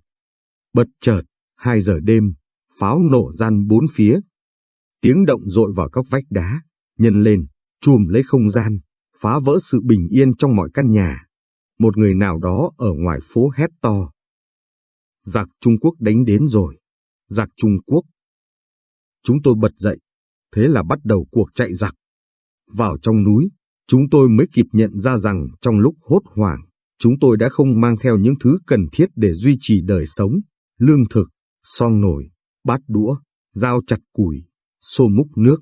Bật chợt, hai giờ đêm, pháo nổ gian bốn phía. Tiếng động dội vào các vách đá, nhân lên, chùm lấy không gian, phá vỡ sự bình yên trong mọi căn nhà. Một người nào đó ở ngoài phố hét to. Giặc Trung Quốc đánh đến rồi. Giặc Trung Quốc. Chúng tôi bật dậy. Thế là bắt đầu cuộc chạy giặc. Vào trong núi, chúng tôi mới kịp nhận ra rằng trong lúc hốt hoảng, chúng tôi đã không mang theo những thứ cần thiết để duy trì đời sống, lương thực, son nồi, bát đũa, dao chặt củi, xô múc nước.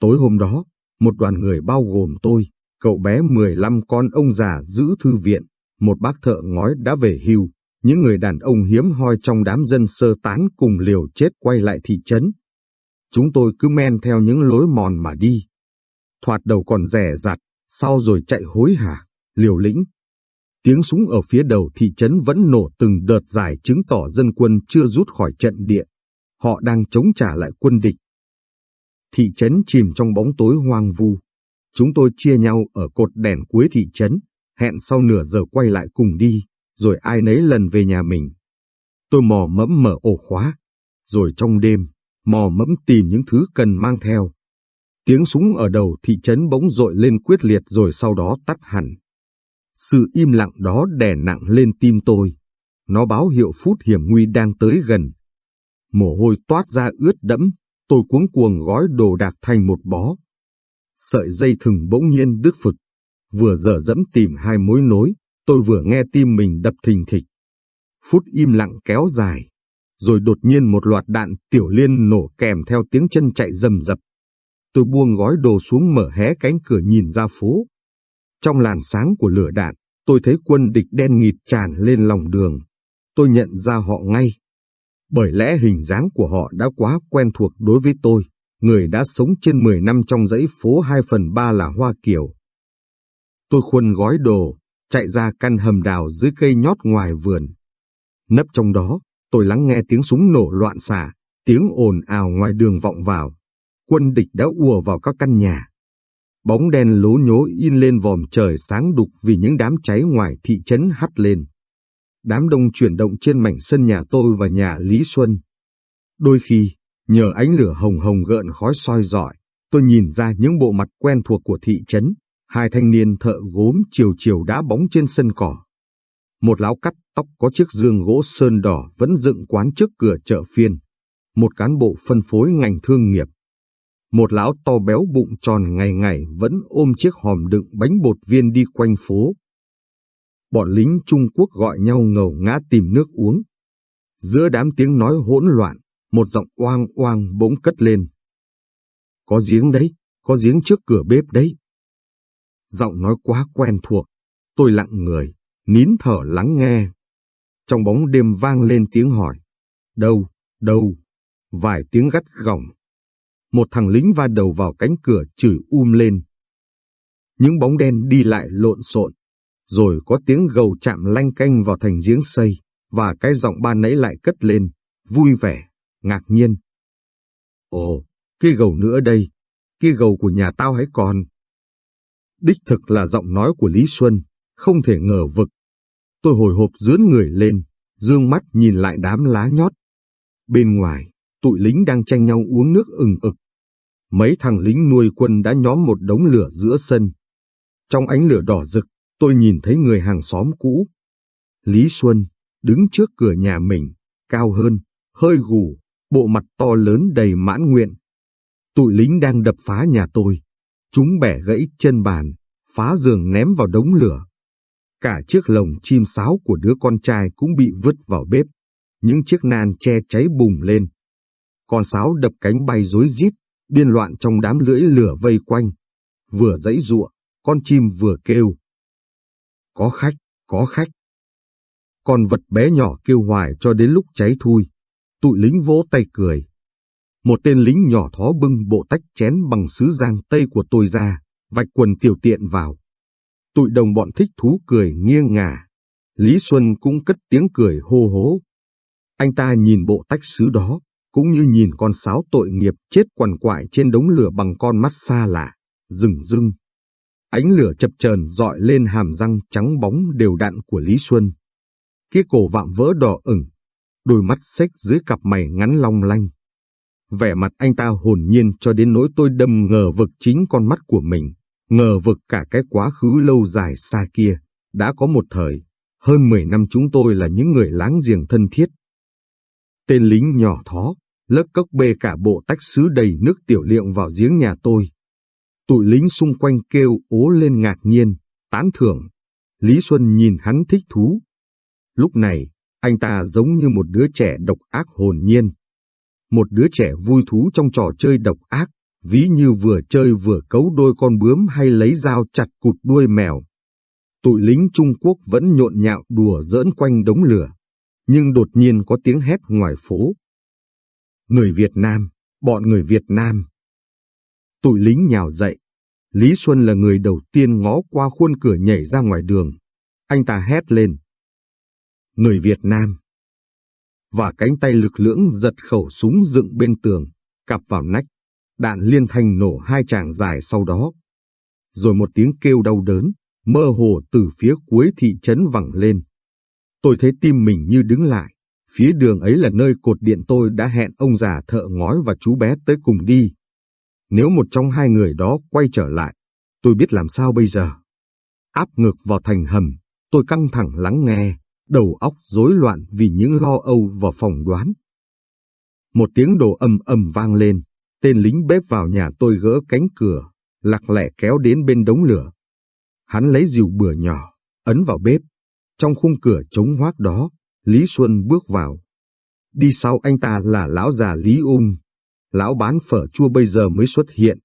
Tối hôm đó, một đoàn người bao gồm tôi, cậu bé 15 con ông già giữ thư viện, một bác thợ ngói đã về hưu, Những người đàn ông hiếm hoi trong đám dân sơ tán cùng liều chết quay lại thị trấn. Chúng tôi cứ men theo những lối mòn mà đi. Thoạt đầu còn rẻ rặt, sau rồi chạy hối hả, liều lĩnh. Tiếng súng ở phía đầu thị trấn vẫn nổ từng đợt dài chứng tỏ dân quân chưa rút khỏi trận địa. Họ đang chống trả lại quân địch. Thị trấn chìm trong bóng tối hoang vu. Chúng tôi chia nhau ở cột đèn cuối thị trấn, hẹn sau nửa giờ quay lại cùng đi, rồi ai nấy lần về nhà mình. Tôi mò mẫm mở ổ khóa, rồi trong đêm, mò mẫm tìm những thứ cần mang theo. Tiếng súng ở đầu thị trấn bỗng dội lên quyết liệt rồi sau đó tắt hẳn. Sự im lặng đó đè nặng lên tim tôi. Nó báo hiệu phút hiểm nguy đang tới gần. Mồ hôi toát ra ướt đẫm, tôi cuống cuồng gói đồ đạc thành một bó. Sợi dây thừng bỗng nhiên đứt phực. Vừa dở dẫm tìm hai mối nối, tôi vừa nghe tim mình đập thình thịch. Phút im lặng kéo dài, rồi đột nhiên một loạt đạn tiểu liên nổ kèm theo tiếng chân chạy rầm rập. Tôi buông gói đồ xuống mở hé cánh cửa nhìn ra phố. Trong làn sáng của lửa đạn, tôi thấy quân địch đen nghịt tràn lên lòng đường. Tôi nhận ra họ ngay. Bởi lẽ hình dáng của họ đã quá quen thuộc đối với tôi, người đã sống trên 10 năm trong dãy phố 2 phần 3 là Hoa Kiều. Tôi khuân gói đồ, chạy ra căn hầm đào dưới cây nhót ngoài vườn. Nấp trong đó, tôi lắng nghe tiếng súng nổ loạn xạ, tiếng ồn ào ngoài đường vọng vào. Quân địch đã ùa vào các căn nhà. Bóng đen lố nhố in lên vòm trời sáng đục vì những đám cháy ngoài thị trấn hắt lên. Đám đông chuyển động trên mảnh sân nhà tôi và nhà Lý Xuân. Đôi khi, nhờ ánh lửa hồng hồng gợn khói soi rọi, tôi nhìn ra những bộ mặt quen thuộc của thị trấn. Hai thanh niên thợ gốm chiều chiều đá bóng trên sân cỏ. Một lão cắt tóc có chiếc dương gỗ sơn đỏ vẫn dựng quán trước cửa chợ phiên. Một cán bộ phân phối ngành thương nghiệp. Một lão to béo bụng tròn ngày ngày vẫn ôm chiếc hòm đựng bánh bột viên đi quanh phố. Bọn lính Trung Quốc gọi nhau ngầu ngã tìm nước uống. Giữa đám tiếng nói hỗn loạn, một giọng oang oang bỗng cất lên. Có giếng đấy, có giếng trước cửa bếp đấy. Giọng nói quá quen thuộc, tôi lặng người, nín thở lắng nghe. Trong bóng đêm vang lên tiếng hỏi. Đâu, đâu? Vài tiếng gắt gỏng. Một thằng lính va đầu vào cánh cửa chửi um lên. Những bóng đen đi lại lộn xộn, rồi có tiếng gầu chạm lanh canh vào thành giếng xây, và cái giọng ban nãy lại cất lên, vui vẻ, ngạc nhiên. Ồ, cái gầu nữa đây, cái gầu của nhà tao hãy còn. Đích thực là giọng nói của Lý Xuân, không thể ngờ vực. Tôi hồi hộp dướn người lên, dương mắt nhìn lại đám lá nhót. Bên ngoài, tụi lính đang tranh nhau uống nước ừng ực. Mấy thằng lính nuôi quân đã nhóm một đống lửa giữa sân. Trong ánh lửa đỏ rực, tôi nhìn thấy người hàng xóm cũ. Lý Xuân, đứng trước cửa nhà mình, cao hơn, hơi gù, bộ mặt to lớn đầy mãn nguyện. Tụi lính đang đập phá nhà tôi. Chúng bẻ gãy chân bàn, phá giường ném vào đống lửa. Cả chiếc lồng chim sáo của đứa con trai cũng bị vứt vào bếp. Những chiếc nan che cháy bùng lên. Con sáo đập cánh bay rối rít, điên loạn trong đám lưỡi lửa vây quanh. Vừa dãy ruộng, con chim vừa kêu. Có khách, có khách. Con vật bé nhỏ kêu hoài cho đến lúc cháy thui. Tụi lính vỗ tay cười. Một tên lính nhỏ thó bưng bộ tách chén bằng sứ giang tây của tôi ra, vạch quần tiểu tiện vào. Tụi đồng bọn thích thú cười nghiêng ngả. Lý Xuân cũng cất tiếng cười hô hố. Anh ta nhìn bộ tách sứ đó, cũng như nhìn con sáo tội nghiệp chết quằn quại trên đống lửa bằng con mắt xa lạ, rừng rưng. Ánh lửa chập chờn dọi lên hàm răng trắng bóng đều đặn của Lý Xuân. Kia cổ vạm vỡ đỏ ửng, đôi mắt xếch dưới cặp mày ngắn long lanh. Vẻ mặt anh ta hồn nhiên cho đến nỗi tôi đâm ngờ vực chính con mắt của mình, ngờ vực cả cái quá khứ lâu dài xa kia. Đã có một thời, hơn 10 năm chúng tôi là những người láng giềng thân thiết. Tên lính nhỏ thó, lất cốc bê cả bộ tách sứ đầy nước tiểu liệu vào giếng nhà tôi. Tụi lính xung quanh kêu ố lên ngạc nhiên, tán thưởng. Lý Xuân nhìn hắn thích thú. Lúc này, anh ta giống như một đứa trẻ độc ác hồn nhiên, một đứa trẻ vui thú trong trò chơi độc ác, ví như vừa chơi vừa cấu đôi con bướm hay lấy dao chặt cụt đuôi mèo. Tụi lính Trung Quốc vẫn nhộn nhạo đùa giỡn quanh đống lửa, nhưng đột nhiên có tiếng hét ngoài phố. Người Việt Nam, bọn người Việt Nam. Tụi lính nhào dậy. Lý Xuân là người đầu tiên ngó qua khuôn cửa nhảy ra ngoài đường. Anh ta hét lên. Người Việt Nam. Và cánh tay lực lưỡng giật khẩu súng dựng bên tường, cặp vào nách. Đạn liên thanh nổ hai tràng dài sau đó. Rồi một tiếng kêu đau đớn, mơ hồ từ phía cuối thị trấn vẳng lên. Tôi thấy tim mình như đứng lại. Phía đường ấy là nơi cột điện tôi đã hẹn ông già thợ ngói và chú bé tới cùng đi. Nếu một trong hai người đó quay trở lại, tôi biết làm sao bây giờ. Áp ngược vào thành hầm, tôi căng thẳng lắng nghe, đầu óc rối loạn vì những lo âu và phòng đoán. Một tiếng đồ ầm ầm vang lên, tên lính bếp vào nhà tôi gỡ cánh cửa, lạc lẻ kéo đến bên đống lửa. Hắn lấy dìu bừa nhỏ, ấn vào bếp. Trong khung cửa trống hoác đó, Lý Xuân bước vào. Đi sau anh ta là lão già Lý Ung. Lão bán phở chua bây giờ mới xuất hiện.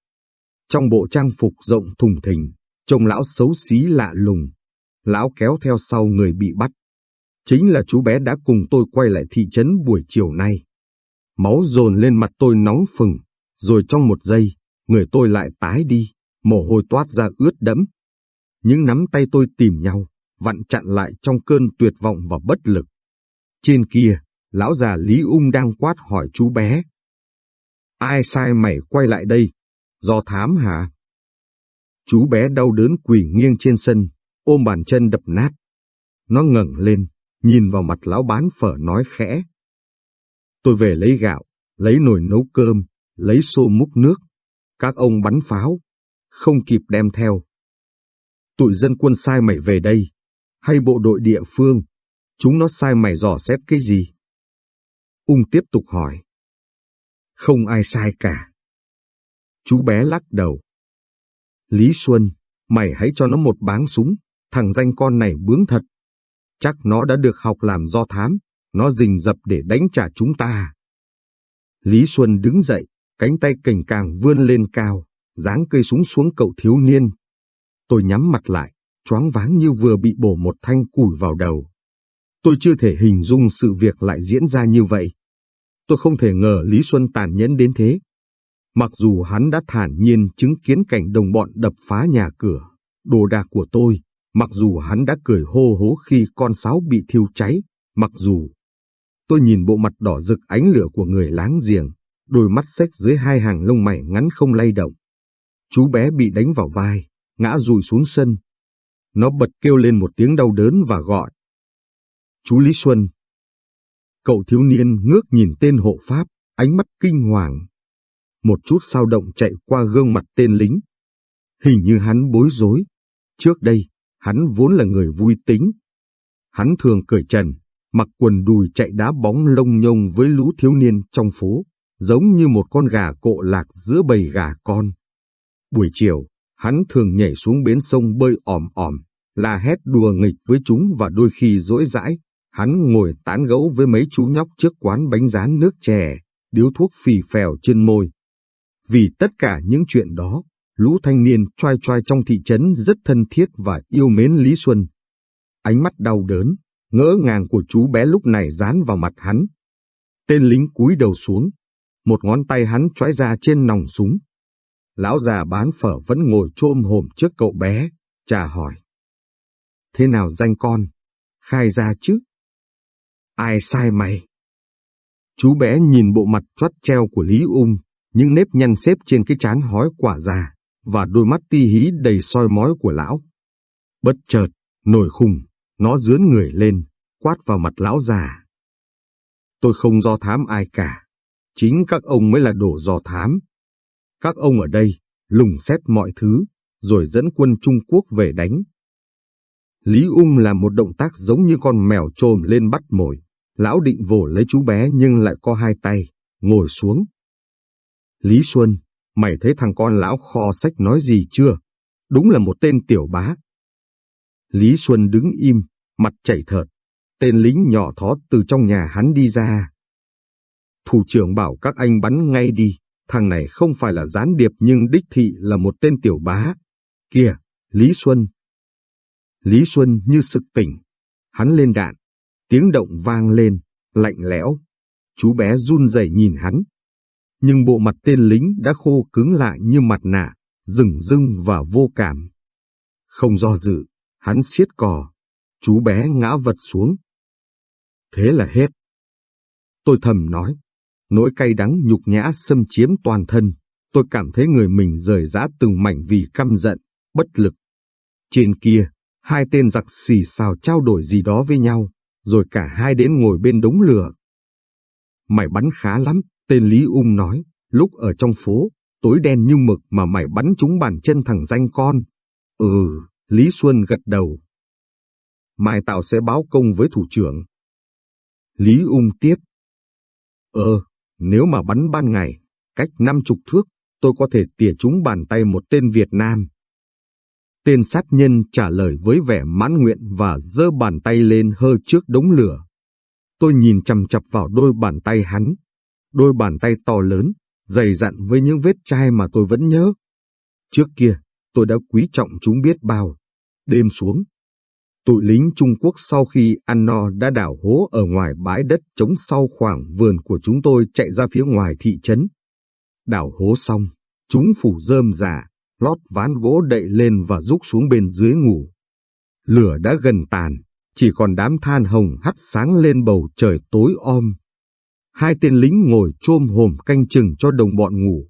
Trong bộ trang phục rộng thùng thình, trông lão xấu xí lạ lùng. Lão kéo theo sau người bị bắt. Chính là chú bé đã cùng tôi quay lại thị trấn buổi chiều nay. Máu dồn lên mặt tôi nóng phừng, rồi trong một giây, người tôi lại tái đi, mồ hôi toát ra ướt đẫm. Những nắm tay tôi tìm nhau, vặn chặn lại trong cơn tuyệt vọng và bất lực. Trên kia, lão già Lý Ung đang quát hỏi chú bé. Ai sai mày quay lại đây? Do thám hả? Chú bé đau đớn quỳ nghiêng trên sân, ôm bàn chân đập nát. Nó ngẩng lên, nhìn vào mặt lão bán phở nói khẽ. Tôi về lấy gạo, lấy nồi nấu cơm, lấy xô múc nước. Các ông bắn pháo, không kịp đem theo. Tụi dân quân sai mày về đây, hay bộ đội địa phương, chúng nó sai mày dò xét cái gì? Ung tiếp tục hỏi. Không ai sai cả. Chú bé lắc đầu. Lý Xuân, mày hãy cho nó một báng súng, thằng danh con này bướng thật. Chắc nó đã được học làm do thám, nó rình dập để đánh trả chúng ta. Lý Xuân đứng dậy, cánh tay cành càng vươn lên cao, giáng cây súng xuống cậu thiếu niên. Tôi nhắm mặt lại, choáng váng như vừa bị bổ một thanh củi vào đầu. Tôi chưa thể hình dung sự việc lại diễn ra như vậy. Tôi không thể ngờ Lý Xuân tàn nhẫn đến thế. Mặc dù hắn đã thản nhiên chứng kiến cảnh đồng bọn đập phá nhà cửa, đồ đạc của tôi, mặc dù hắn đã cười hô hố khi con sáo bị thiêu cháy, mặc dù tôi nhìn bộ mặt đỏ rực ánh lửa của người láng giềng, đôi mắt xếch dưới hai hàng lông mày ngắn không lay động. Chú bé bị đánh vào vai, ngã rùi xuống sân. Nó bật kêu lên một tiếng đau đớn và gọi. Chú Lý Xuân. Cậu thiếu niên ngước nhìn tên hộ pháp, ánh mắt kinh hoàng. Một chút sao động chạy qua gương mặt tên lính. Hình như hắn bối rối. Trước đây, hắn vốn là người vui tính. Hắn thường cởi trần, mặc quần đùi chạy đá bóng lông nhông với lũ thiếu niên trong phố, giống như một con gà cộ lạc giữa bầy gà con. Buổi chiều, hắn thường nhảy xuống bến sông bơi òm òm, la hét đùa nghịch với chúng và đôi khi dỗi dãi, hắn ngồi tán gẫu với mấy chú nhóc trước quán bánh rán nước chè, điếu thuốc phì phèo trên môi. Vì tất cả những chuyện đó, lũ thanh niên choai choai trong thị trấn rất thân thiết và yêu mến Lý Xuân. Ánh mắt đau đớn, ngỡ ngàng của chú bé lúc này dán vào mặt hắn. Tên lính cúi đầu xuống, một ngón tay hắn trói ra trên nòng súng. Lão già bán phở vẫn ngồi chôm hồm trước cậu bé, trà hỏi. Thế nào danh con? Khai ra chứ? Ai sai mày? Chú bé nhìn bộ mặt choắt treo của Lý Ung, những nếp nhăn xếp trên cái chán hói quả già, và đôi mắt ti hí đầy soi mói của lão. Bất chợt, nổi khùng, nó dướn người lên, quát vào mặt lão già. Tôi không do thám ai cả, chính các ông mới là đổ dò thám. Các ông ở đây, lùng xét mọi thứ, rồi dẫn quân Trung Quốc về đánh. Lý Ung làm một động tác giống như con mèo trồm lên bắt mồi. Lão định vồ lấy chú bé nhưng lại co hai tay, ngồi xuống. Lý Xuân, mày thấy thằng con lão kho sách nói gì chưa? Đúng là một tên tiểu bá. Lý Xuân đứng im, mặt chảy thợt. Tên lính nhỏ thó từ trong nhà hắn đi ra. Thủ trưởng bảo các anh bắn ngay đi, thằng này không phải là gián điệp nhưng đích thị là một tên tiểu bá. Kìa, Lý Xuân. Lý Xuân như sực tỉnh. Hắn lên đạn. Tiếng động vang lên, lạnh lẽo. Chú bé run rẩy nhìn hắn. Nhưng bộ mặt tên lính đã khô cứng lại như mặt nạ, rừng rưng và vô cảm. Không do dự, hắn siết cò. Chú bé ngã vật xuống. Thế là hết. Tôi thầm nói. Nỗi cay đắng nhục nhã xâm chiếm toàn thân. Tôi cảm thấy người mình rời rã từng mảnh vì căm giận, bất lực. Trên kia, hai tên giặc xì xào trao đổi gì đó với nhau, rồi cả hai đến ngồi bên đống lửa. Mày bắn khá lắm, tên Lý Ung nói, lúc ở trong phố, tối đen như mực mà mày bắn trúng bàn chân thằng danh con. Ừ, Lý Xuân gật đầu. Mai Tạo sẽ báo công với thủ trưởng. Lý Ung tiếp. Ờ, nếu mà bắn ban ngày, cách năm chục thước, tôi có thể tỉa trúng bàn tay một tên Việt Nam. Tên sát nhân trả lời với vẻ mãn nguyện và giơ bàn tay lên hơ trước đống lửa. Tôi nhìn chằm chặp vào đôi bàn tay hắn. Đôi bàn tay to lớn, dày dặn với những vết chai mà tôi vẫn nhớ. Trước kia, tôi đã quý trọng chúng biết bao. Đêm xuống, tụi lính Trung Quốc sau khi ăn no đã đào hố ở ngoài bãi đất trống sau khoảng vườn của chúng tôi chạy ra phía ngoài thị trấn. Đào hố xong, chúng phủ rơm giả, lót ván gỗ đậy lên và rúc xuống bên dưới ngủ. Lửa đã gần tàn, chỉ còn đám than hồng hắt sáng lên bầu trời tối om. Hai tên lính ngồi chôm hồm canh chừng cho đồng bọn ngủ.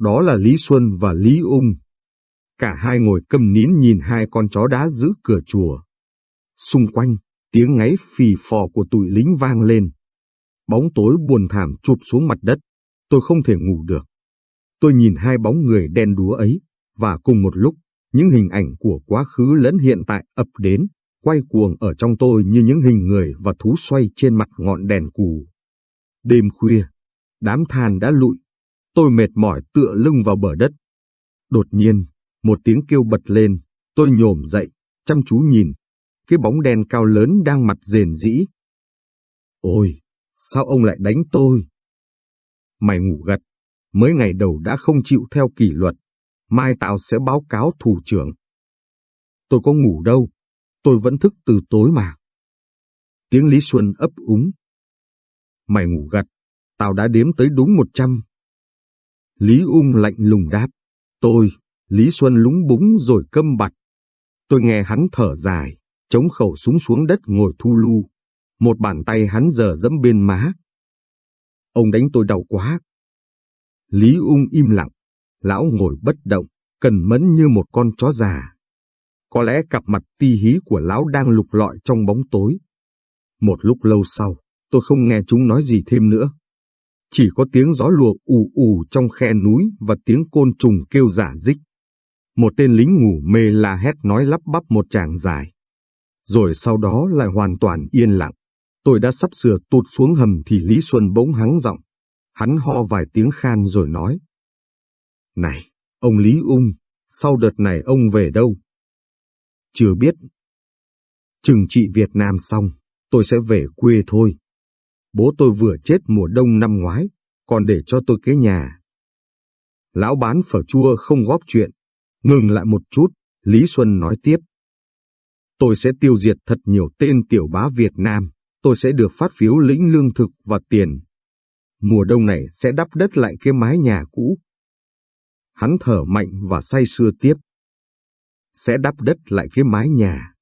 Đó là Lý Xuân và Lý Ung. Cả hai ngồi câm nín nhìn hai con chó đá giữ cửa chùa. Xung quanh, tiếng ngáy phì phò của tụi lính vang lên. Bóng tối buồn thảm chụp xuống mặt đất. Tôi không thể ngủ được. Tôi nhìn hai bóng người đen đúa ấy, và cùng một lúc, những hình ảnh của quá khứ lẫn hiện tại ập đến, quay cuồng ở trong tôi như những hình người và thú xoay trên mặt ngọn đèn cù. Đêm khuya, đám than đã lụi, tôi mệt mỏi tựa lưng vào bờ đất. Đột nhiên, một tiếng kêu bật lên, tôi nhổm dậy, chăm chú nhìn, cái bóng đen cao lớn đang mặt rền rĩ. Ôi, sao ông lại đánh tôi? Mày ngủ gật, mới ngày đầu đã không chịu theo kỷ luật, mai tao sẽ báo cáo thủ trưởng. Tôi có ngủ đâu, tôi vẫn thức từ tối mà. Tiếng Lý Xuân ấp úng. Mày ngủ gật, tao đã đếm tới đúng một trăm. Lý ung lạnh lùng đáp, tôi, Lý Xuân lúng búng rồi câm bặt. Tôi nghe hắn thở dài, chống khẩu súng xuống đất ngồi thu lu. Một bàn tay hắn giờ dẫm bên má. Ông đánh tôi đau quá. Lý ung im lặng, lão ngồi bất động, cần mẫn như một con chó già. Có lẽ cặp mặt ti hí của lão đang lục lọi trong bóng tối. Một lúc lâu sau, tôi không nghe chúng nói gì thêm nữa. Chỉ có tiếng gió lùa ù ù trong khe núi và tiếng côn trùng kêu giả dích. Một tên lính ngủ mê la hét nói lắp bắp một tràng dài. Rồi sau đó lại hoàn toàn yên lặng. Tôi đã sắp sửa tụt xuống hầm thì Lý Xuân bỗng hắng giọng. Hắn ho vài tiếng khan rồi nói. Này, ông Lý Ung, sau đợt này ông về đâu? Chưa biết. Trừng trị Việt Nam xong, tôi sẽ về quê thôi. Bố tôi vừa chết mùa đông năm ngoái, còn để cho tôi kế nhà. Lão bán phở chua không góp chuyện. Ngừng lại một chút, Lý Xuân nói tiếp. Tôi sẽ tiêu diệt thật nhiều tên tiểu bá Việt Nam, tôi sẽ được phát phiếu lĩnh lương thực và tiền. Mùa đông này sẽ đắp đất lại cái mái nhà cũ, Hắn thở mạnh và say sưa tiếp. Sẽ đắp đất lại cái mái nhà,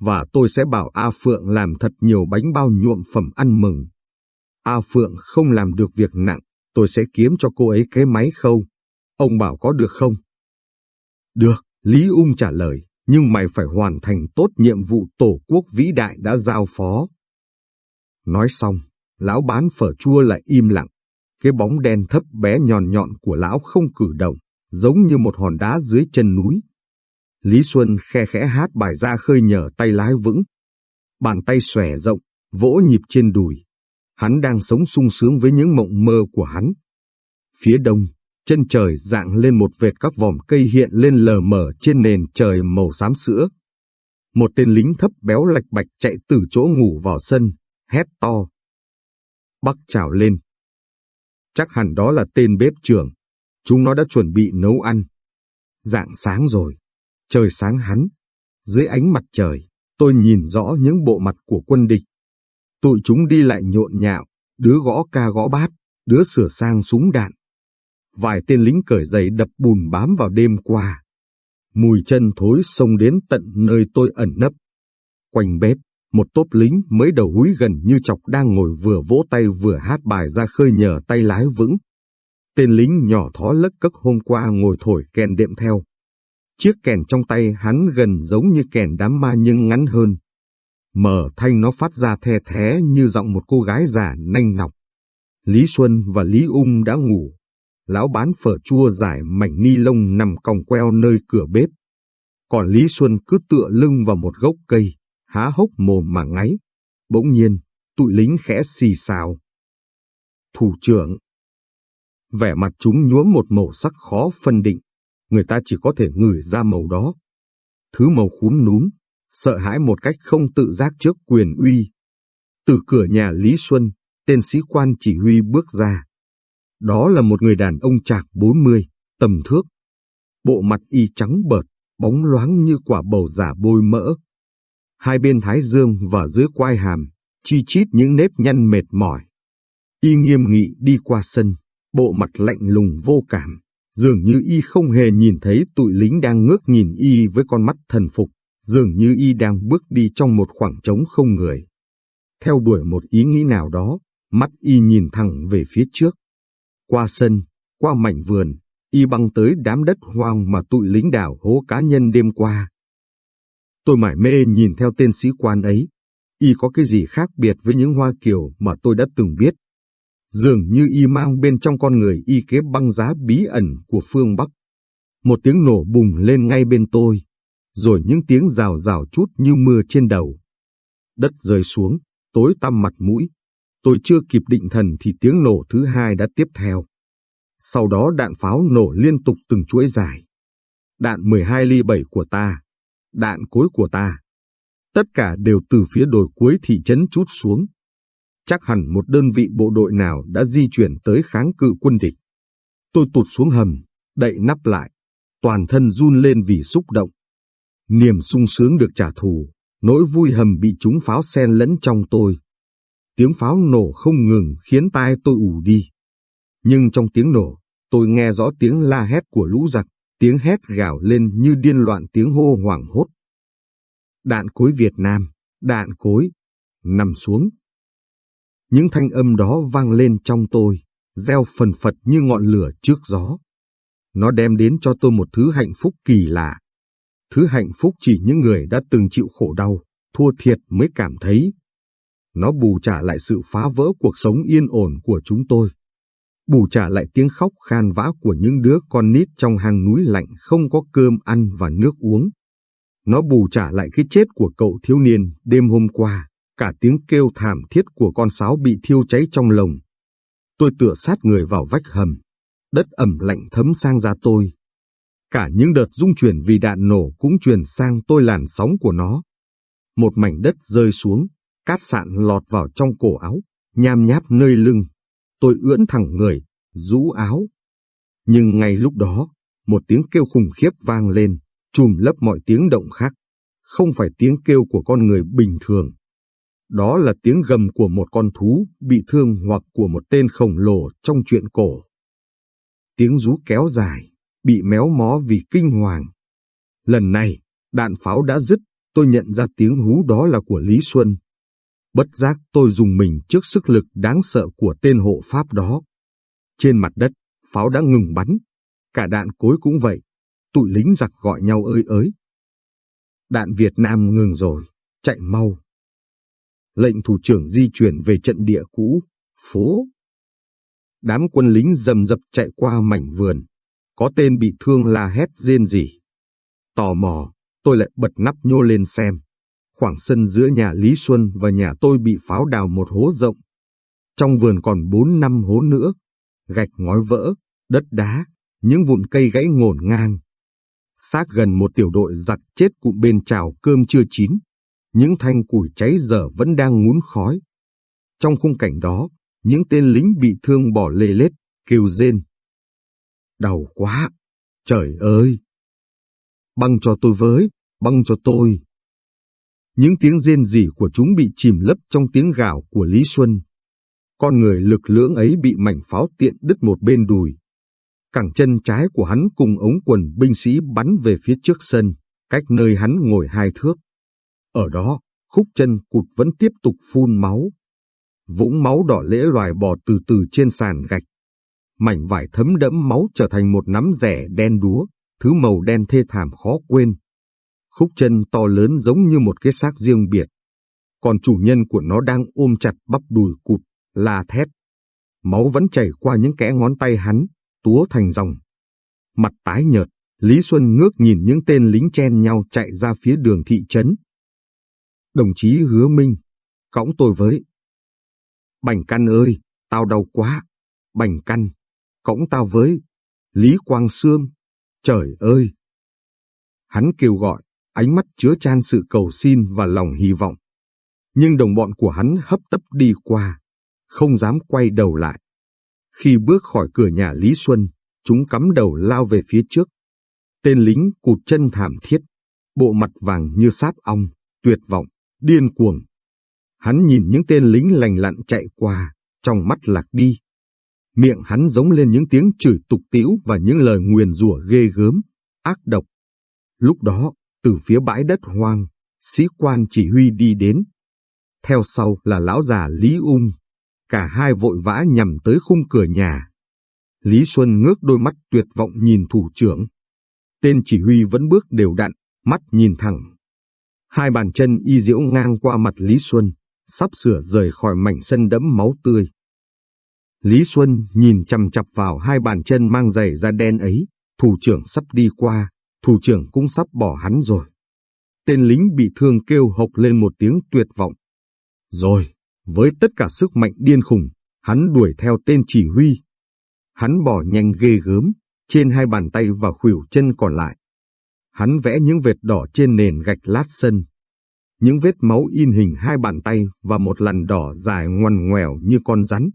và tôi sẽ bảo A Phượng làm thật nhiều bánh bao nhuộm phẩm ăn mừng. A Phượng không làm được việc nặng, tôi sẽ kiếm cho cô ấy cái máy khâu. Ông bảo có được không? Được, Lý Ung trả lời, nhưng mày phải hoàn thành tốt nhiệm vụ tổ quốc vĩ đại đã giao phó. Nói xong, lão bán phở chua lại im lặng. Cái bóng đen thấp bé nhọn nhọn của lão không cử động giống như một hòn đá dưới chân núi. Lý Xuân khe khẽ hát bài ra khơi nhờ tay lái vững. Bàn tay xòe rộng, vỗ nhịp trên đùi. Hắn đang sống sung sướng với những mộng mơ của hắn. Phía đông, chân trời dạng lên một vệt các vòm cây hiện lên lờ mờ trên nền trời màu xám sữa. Một tên lính thấp béo lạch bạch chạy từ chỗ ngủ vào sân, hét to. Bắc trào lên. Chắc hẳn đó là tên bếp trưởng. Chúng nó đã chuẩn bị nấu ăn. Dạng sáng rồi, trời sáng hắn. Dưới ánh mặt trời, tôi nhìn rõ những bộ mặt của quân địch. Tụi chúng đi lại nhộn nhạo, đứa gõ ca gõ bát, đứa sửa sang súng đạn. Vài tên lính cởi giày đập bùn bám vào đêm qua. Mùi chân thối xông đến tận nơi tôi ẩn nấp. Quanh bếp, một tốp lính mới đầu húi gần như chọc đang ngồi vừa vỗ tay vừa hát bài ra khơi nhờ tay lái vững. Tên lính nhỏ thó lất cất hôm qua ngồi thổi kèn đệm theo. Chiếc kèn trong tay hắn gần giống như kèn đám ma nhưng ngắn hơn. Mở thanh nó phát ra the thé như giọng một cô gái già nanh nọc. Lý Xuân và Lý Ung đã ngủ. Lão bán phở chua dài mảnh ni lông nằm còng queo nơi cửa bếp. Còn Lý Xuân cứ tựa lưng vào một gốc cây, há hốc mồm mà ngáy. Bỗng nhiên, tụi lính khẽ xì xào. Thủ trưởng. Vẻ mặt chúng nhuốm một màu sắc khó phân định, người ta chỉ có thể ngửi ra màu đó. Thứ màu khúm núm, sợ hãi một cách không tự giác trước quyền uy. Từ cửa nhà Lý Xuân, tên sĩ quan chỉ huy bước ra. Đó là một người đàn ông chạc 40, tầm thước. Bộ mặt y trắng bợt, bóng loáng như quả bầu giả bôi mỡ. Hai bên thái dương và dưới quai hàm, chi chít những nếp nhăn mệt mỏi. Y nghiêm nghị đi qua sân, bộ mặt lạnh lùng vô cảm, dường như y không hề nhìn thấy tụi lính đang ngước nhìn y với con mắt thần phục, dường như y đang bước đi trong một khoảng trống không người. Theo đuổi một ý nghĩ nào đó, mắt y nhìn thẳng về phía trước. Qua sân, qua mảnh vườn, y băng tới đám đất hoang mà tụi lính đảo hố cá nhân đêm qua. Tôi mải mê nhìn theo tên sĩ quan ấy, y có cái gì khác biệt với những hoa kiều mà tôi đã từng biết. Dường như y mang bên trong con người y kế băng giá bí ẩn của phương Bắc. Một tiếng nổ bùng lên ngay bên tôi, rồi những tiếng rào rào chút như mưa trên đầu. Đất rơi xuống, tối tăm mặt mũi. Tôi chưa kịp định thần thì tiếng nổ thứ hai đã tiếp theo. Sau đó đạn pháo nổ liên tục từng chuỗi dài. Đạn 12 ly 7 của ta, đạn cối của ta. Tất cả đều từ phía đồi cuối thị trấn chút xuống. Chắc hẳn một đơn vị bộ đội nào đã di chuyển tới kháng cự quân địch. Tôi tụt xuống hầm, đậy nắp lại, toàn thân run lên vì xúc động. Niềm sung sướng được trả thù, nỗi vui hầm bị chúng pháo xen lẫn trong tôi. Tiếng pháo nổ không ngừng khiến tai tôi ù đi. Nhưng trong tiếng nổ, tôi nghe rõ tiếng la hét của lũ giặc, tiếng hét gào lên như điên loạn tiếng hô hoảng hốt. Đạn cối Việt Nam, đạn cối, nằm xuống. Những thanh âm đó vang lên trong tôi, gieo phần phật như ngọn lửa trước gió. Nó đem đến cho tôi một thứ hạnh phúc kỳ lạ. Thứ hạnh phúc chỉ những người đã từng chịu khổ đau, thua thiệt mới cảm thấy. Nó bù trả lại sự phá vỡ cuộc sống yên ổn của chúng tôi. Bù trả lại tiếng khóc khan vã của những đứa con nít trong hang núi lạnh không có cơm ăn và nước uống. Nó bù trả lại cái chết của cậu thiếu niên đêm hôm qua, cả tiếng kêu thảm thiết của con sáo bị thiêu cháy trong lồng. Tôi tựa sát người vào vách hầm. Đất ẩm lạnh thấm sang da tôi, Cả những đợt rung chuyển vì đạn nổ cũng truyền sang tôi làn sóng của nó. Một mảnh đất rơi xuống, cát sạn lọt vào trong cổ áo, nham nháp nơi lưng. Tôi ưỡn thẳng người, rũ áo. Nhưng ngay lúc đó, một tiếng kêu khủng khiếp vang lên, trùm lấp mọi tiếng động khác. Không phải tiếng kêu của con người bình thường. Đó là tiếng gầm của một con thú bị thương hoặc của một tên khổng lồ trong chuyện cổ. Tiếng rú kéo dài, bị méo mó vì kinh hoàng. Lần này, đạn pháo đã dứt, tôi nhận ra tiếng hú đó là của Lý Xuân. Bất giác tôi dùng mình trước sức lực đáng sợ của tên hộ pháp đó. Trên mặt đất, pháo đã ngừng bắn. Cả đạn cối cũng vậy. Tụi lính giặc gọi nhau ơi ới. Đạn Việt Nam ngừng rồi, chạy mau. Lệnh thủ trưởng di chuyển về trận địa cũ, phố. Đám quân lính dầm dập chạy qua mảnh vườn, có tên bị thương la hét rên rỉ. Tò mò, tôi lại bật nắp nhô lên xem. Khoảng sân giữa nhà Lý Xuân và nhà tôi bị pháo đào một hố rộng. Trong vườn còn bốn năm hố nữa, gạch ngói vỡ, đất đá, những vụn cây gãy ngổn ngang. Xác gần một tiểu đội giặc chết cụm bên chảo cơm chưa chín, những thanh củi cháy dở vẫn đang ngún khói. Trong khung cảnh đó, những tên lính bị thương bỏ lê lết, kêu rên, Đau quá! Trời ơi! Băng cho tôi với, băng cho tôi! Những tiếng rên rỉ của chúng bị chìm lấp trong tiếng gào của Lý Xuân. Con người lực lưỡng ấy bị mảnh pháo tiện đứt một bên đùi. Cẳng chân trái của hắn cùng ống quần binh sĩ bắn về phía trước sân, cách nơi hắn ngồi hai thước. Ở đó, khúc chân cụt vẫn tiếp tục phun máu. Vũng máu đỏ lễ loài bò từ từ trên sàn gạch. Mảnh vải thấm đẫm máu trở thành một nắm rẻ đen đúa, thứ màu đen thê thảm khó quên. Khúc chân to lớn giống như một cái xác riêng biệt. Còn chủ nhân của nó đang ôm chặt bắp đùi cụt, la thét. Máu vẫn chảy qua những kẽ ngón tay hắn, túa thành dòng. Mặt tái nhợt, Lý Xuân ngước nhìn những tên lính chen nhau chạy ra phía đường thị trấn. Đồng chí hứa minh, cõng tôi với. Bành căn ơi, tao đau quá. Bành căn, cõng tao với. Lý Quang Sương, trời ơi. Hắn kêu gọi, ánh mắt chứa chan sự cầu xin và lòng hy vọng. Nhưng đồng bọn của hắn hấp tấp đi qua, không dám quay đầu lại. Khi bước khỏi cửa nhà Lý Xuân, chúng cắm đầu lao về phía trước. Tên lính cụt chân thảm thiết, bộ mặt vàng như sáp ong, tuyệt vọng, điên cuồng. Hắn nhìn những tên lính lành lặn chạy qua, trong mắt lạc đi. Miệng hắn giống lên những tiếng chửi tục tĩu và những lời nguyền rủa ghê gớm, ác độc. Lúc đó, từ phía bãi đất hoang, sĩ quan chỉ huy đi đến. Theo sau là lão già Lý Ung. Cả hai vội vã nhằm tới khung cửa nhà. Lý Xuân ngước đôi mắt tuyệt vọng nhìn thủ trưởng. Tên chỉ huy vẫn bước đều đặn, mắt nhìn thẳng. Hai bàn chân y diễu ngang qua mặt Lý Xuân, sắp sửa rời khỏi mảnh sân đẫm máu tươi. Lý Xuân nhìn chằm chặp vào hai bàn chân mang giày da đen ấy, thủ trưởng sắp đi qua, thủ trưởng cũng sắp bỏ hắn rồi. Tên lính bị thương kêu hộc lên một tiếng tuyệt vọng. Rồi, với tất cả sức mạnh điên khùng, hắn đuổi theo tên chỉ huy. Hắn bỏ nhanh ghê gớm, trên hai bàn tay và khuỷu chân còn lại. Hắn vẽ những vệt đỏ trên nền gạch lát sân. Những vết máu in hình hai bàn tay và một lằn đỏ dài ngoằn ngoèo như con rắn.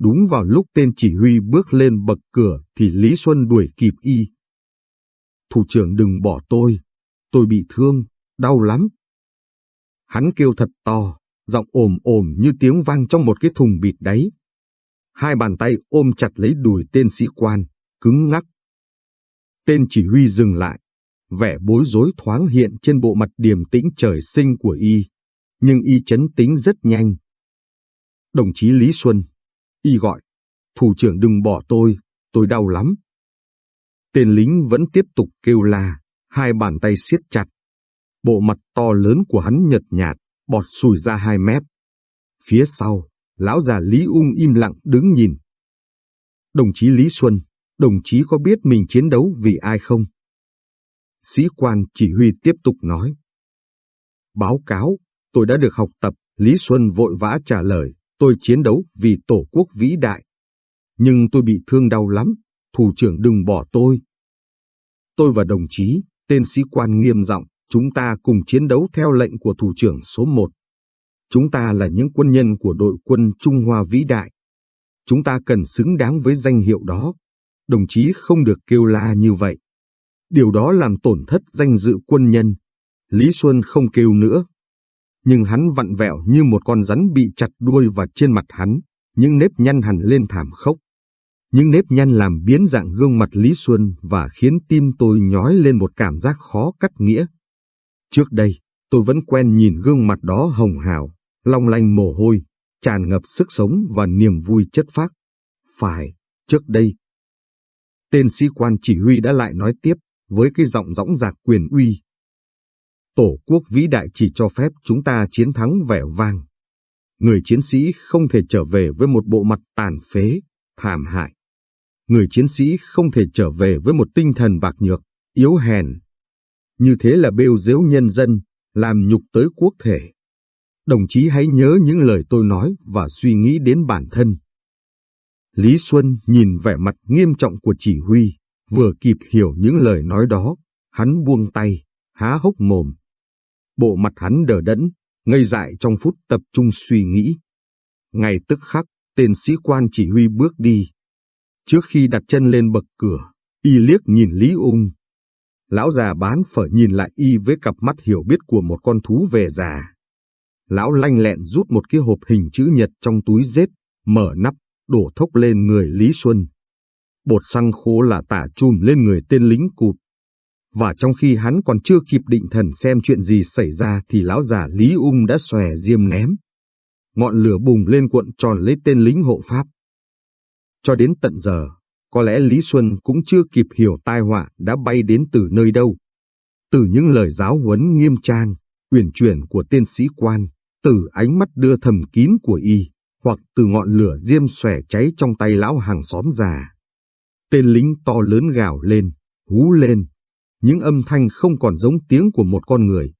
Đúng vào lúc tên chỉ huy bước lên bậc cửa thì Lý Xuân đuổi kịp y. Thủ trưởng đừng bỏ tôi, tôi bị thương, đau lắm. Hắn kêu thật to, giọng ồm ồm như tiếng vang trong một cái thùng bịt đáy. Hai bàn tay ôm chặt lấy đùi tên sĩ quan, cứng ngắc. Tên chỉ huy dừng lại, vẻ bối rối thoáng hiện trên bộ mặt điềm tĩnh trời sinh của y, nhưng y chấn tính rất nhanh. Đồng chí Lý Xuân, y gọi, thủ trưởng đừng bỏ tôi, tôi đau lắm. Tên lính vẫn tiếp tục kêu la, hai bàn tay siết chặt. Bộ mặt to lớn của hắn nhợt nhạt, bọt sùi ra hai mép. Phía sau, lão già Lý Ung im lặng đứng nhìn. Đồng chí Lý Xuân, đồng chí có biết mình chiến đấu vì ai không? Sĩ quan chỉ huy tiếp tục nói. Báo cáo, tôi đã được học tập, Lý Xuân vội vã trả lời, tôi chiến đấu vì tổ quốc vĩ đại. Nhưng tôi bị thương đau lắm, thủ trưởng đừng bỏ tôi. Tôi và đồng chí, tên sĩ quan nghiêm giọng, chúng ta cùng chiến đấu theo lệnh của thủ trưởng số 1. Chúng ta là những quân nhân của đội quân Trung Hoa vĩ đại. Chúng ta cần xứng đáng với danh hiệu đó. Đồng chí không được kêu la như vậy. Điều đó làm tổn thất danh dự quân nhân. Lý Xuân không kêu nữa. Nhưng hắn vặn vẹo như một con rắn bị chặt đuôi và trên mặt hắn, những nếp nhăn hẳn lên thảm khốc. Những nếp nhăn làm biến dạng gương mặt Lý Xuân và khiến tim tôi nhói lên một cảm giác khó cắt nghĩa. Trước đây, tôi vẫn quen nhìn gương mặt đó hồng hào, long lanh mồ hôi, tràn ngập sức sống và niềm vui chất phác. Phải, trước đây. Tên sĩ quan chỉ huy đã lại nói tiếp, với cái giọng dõng dạc quyền uy. Tổ quốc vĩ đại chỉ cho phép chúng ta chiến thắng vẻ vang. Người chiến sĩ không thể trở về với một bộ mặt tàn phế, thảm hại. Người chiến sĩ không thể trở về với một tinh thần bạc nhược, yếu hèn. Như thế là bêu dếu nhân dân, làm nhục tới quốc thể. Đồng chí hãy nhớ những lời tôi nói và suy nghĩ đến bản thân. Lý Xuân nhìn vẻ mặt nghiêm trọng của chỉ huy, vừa kịp hiểu những lời nói đó, hắn buông tay, há hốc mồm. Bộ mặt hắn đờ đẫn, ngây dại trong phút tập trung suy nghĩ. Ngay tức khắc, tên sĩ quan chỉ huy bước đi. Trước khi đặt chân lên bậc cửa, y liếc nhìn Lý Ung. Lão già bán phở nhìn lại y với cặp mắt hiểu biết của một con thú về già. Lão lanh lẹn rút một cái hộp hình chữ nhật trong túi rết, mở nắp, đổ thốc lên người Lý Xuân. Bột xăng khô là tả chùm lên người tên lính cụt. Và trong khi hắn còn chưa kịp định thần xem chuyện gì xảy ra thì lão già Lý Ung đã xòe diêm ném. Ngọn lửa bùng lên cuộn tròn lấy tên lính hộ pháp. Cho đến tận giờ, có lẽ Lý Xuân cũng chưa kịp hiểu tai họa đã bay đến từ nơi đâu. Từ những lời giáo huấn nghiêm trang, uyển chuyển của tên sĩ quan, từ ánh mắt đưa thầm kín của y, hoặc từ ngọn lửa diêm xòe cháy trong tay lão hàng xóm già. Tên lính to lớn gào lên, hú lên, những âm thanh không còn giống tiếng của một con người.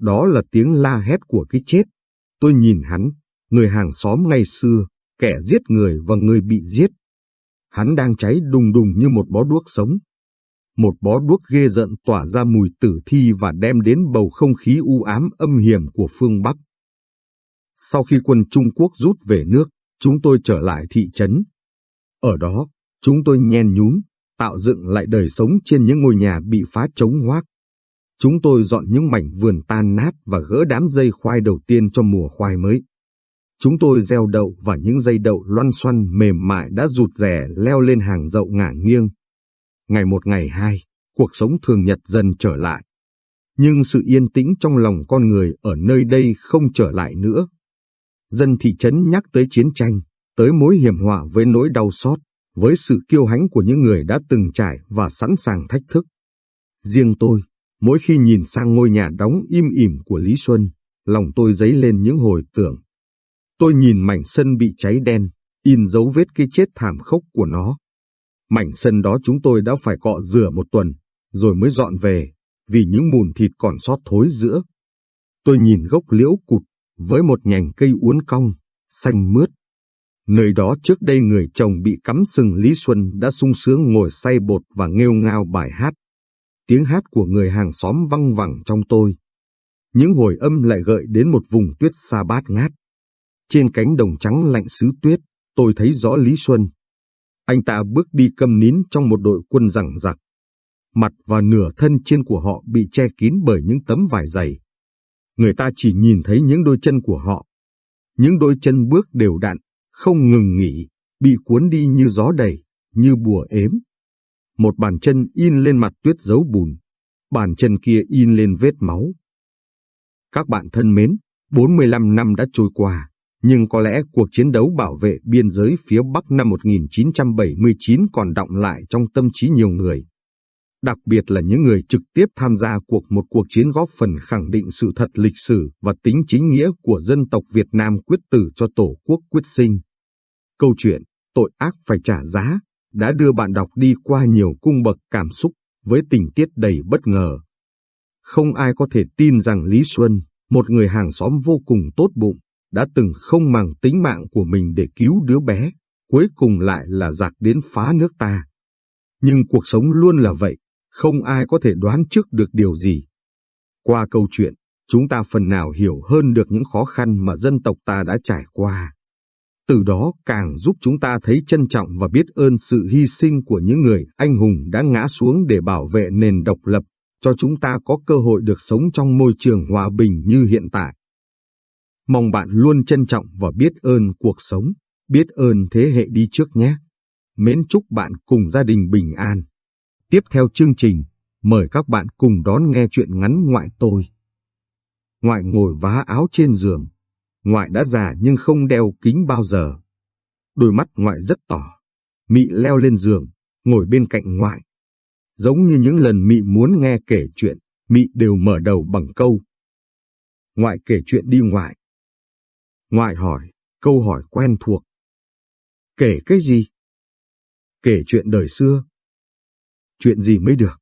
Đó là tiếng la hét của cái chết. Tôi nhìn hắn, người hàng xóm ngày xưa, kẻ giết người và người bị giết. Hắn đang cháy đùng đùng như một bó đuốc sống. Một bó đuốc ghê giận tỏa ra mùi tử thi và đem đến bầu không khí u ám âm hiểm của phương Bắc. Sau khi quân Trung Quốc rút về nước, chúng tôi trở lại thị trấn. Ở đó, chúng tôi nhen nhúm, tạo dựng lại đời sống trên những ngôi nhà bị phá trống hoác. Chúng tôi dọn những mảnh vườn tan nát và gỡ đám dây khoai đầu tiên cho mùa khoai mới. Chúng tôi gieo đậu và những dây đậu loăn xoăn mềm mại đã rụt rè leo lên hàng dậu ngả nghiêng. Ngày một ngày hai, cuộc sống thường nhật dần trở lại. Nhưng sự yên tĩnh trong lòng con người ở nơi đây không trở lại nữa. Dân thị trấn nhắc tới chiến tranh, tới mối hiểm họa với nỗi đau xót, với sự kiêu hãnh của những người đã từng trải và sẵn sàng thách thức. Riêng tôi, mỗi khi nhìn sang ngôi nhà đóng im ỉm của Lý Xuân, lòng tôi dấy lên những hồi tưởng. Tôi nhìn mảnh sân bị cháy đen, in dấu vết cái chết thảm khốc của nó. Mảnh sân đó chúng tôi đã phải cọ rửa một tuần, rồi mới dọn về, vì những mùn thịt còn sót thối giữa. Tôi nhìn gốc liễu cụt, với một nhành cây uốn cong, xanh mướt. Nơi đó trước đây người chồng bị cắm sừng Lý Xuân đã sung sướng ngồi say bột và nghêu ngao bài hát. Tiếng hát của người hàng xóm văng vẳng trong tôi. Những hồi âm lại gợi đến một vùng tuyết xa bát ngát. Trên cánh đồng trắng lạnh xứ tuyết, tôi thấy rõ Lý Xuân. Anh ta bước đi câm nín trong một đội quân rằng rặc. Mặt và nửa thân trên của họ bị che kín bởi những tấm vải dày. Người ta chỉ nhìn thấy những đôi chân của họ. Những đôi chân bước đều đặn, không ngừng nghỉ, bị cuốn đi như gió đầy, như bùa ếm. Một bàn chân in lên mặt tuyết dấu bùn, bàn chân kia in lên vết máu. Các bạn thân mến, 45 năm đã trôi qua, nhưng có lẽ cuộc chiến đấu bảo vệ biên giới phía Bắc năm 1979 còn đọng lại trong tâm trí nhiều người. Đặc biệt là những người trực tiếp tham gia cuộc một cuộc chiến góp phần khẳng định sự thật lịch sử và tính chính nghĩa của dân tộc Việt Nam quyết tử cho Tổ quốc quyết sinh. Câu chuyện Tội ác phải trả giá đã đưa bạn đọc đi qua nhiều cung bậc cảm xúc với tình tiết đầy bất ngờ. Không ai có thể tin rằng Lý Xuân, một người hàng xóm vô cùng tốt bụng, đã từng không màng tính mạng của mình để cứu đứa bé, cuối cùng lại là giặc đến phá nước ta. Nhưng cuộc sống luôn là vậy, không ai có thể đoán trước được điều gì. Qua câu chuyện, chúng ta phần nào hiểu hơn được những khó khăn mà dân tộc ta đã trải qua. Từ đó càng giúp chúng ta thấy trân trọng và biết ơn sự hy sinh của những người anh hùng đã ngã xuống để bảo vệ nền độc lập, cho chúng ta có cơ hội được sống trong môi trường hòa bình như hiện tại. Mong bạn luôn trân trọng và biết ơn cuộc sống, biết ơn thế hệ đi trước nhé. Mến chúc bạn cùng gia đình bình an. Tiếp theo chương trình, mời các bạn cùng đón nghe chuyện ngắn ngoại tôi. Ngoại ngồi vá áo trên giường. Ngoại đã già nhưng không đeo kính bao giờ. Đôi mắt ngoại rất tỏ. Mị leo lên giường, ngồi bên cạnh ngoại. Giống như những lần Mị muốn nghe kể chuyện, Mị đều mở đầu bằng câu. Ngoại kể chuyện đi ngoại. Ngoại hỏi, câu hỏi quen thuộc. Kể cái gì? Kể chuyện đời xưa. Chuyện gì mới được?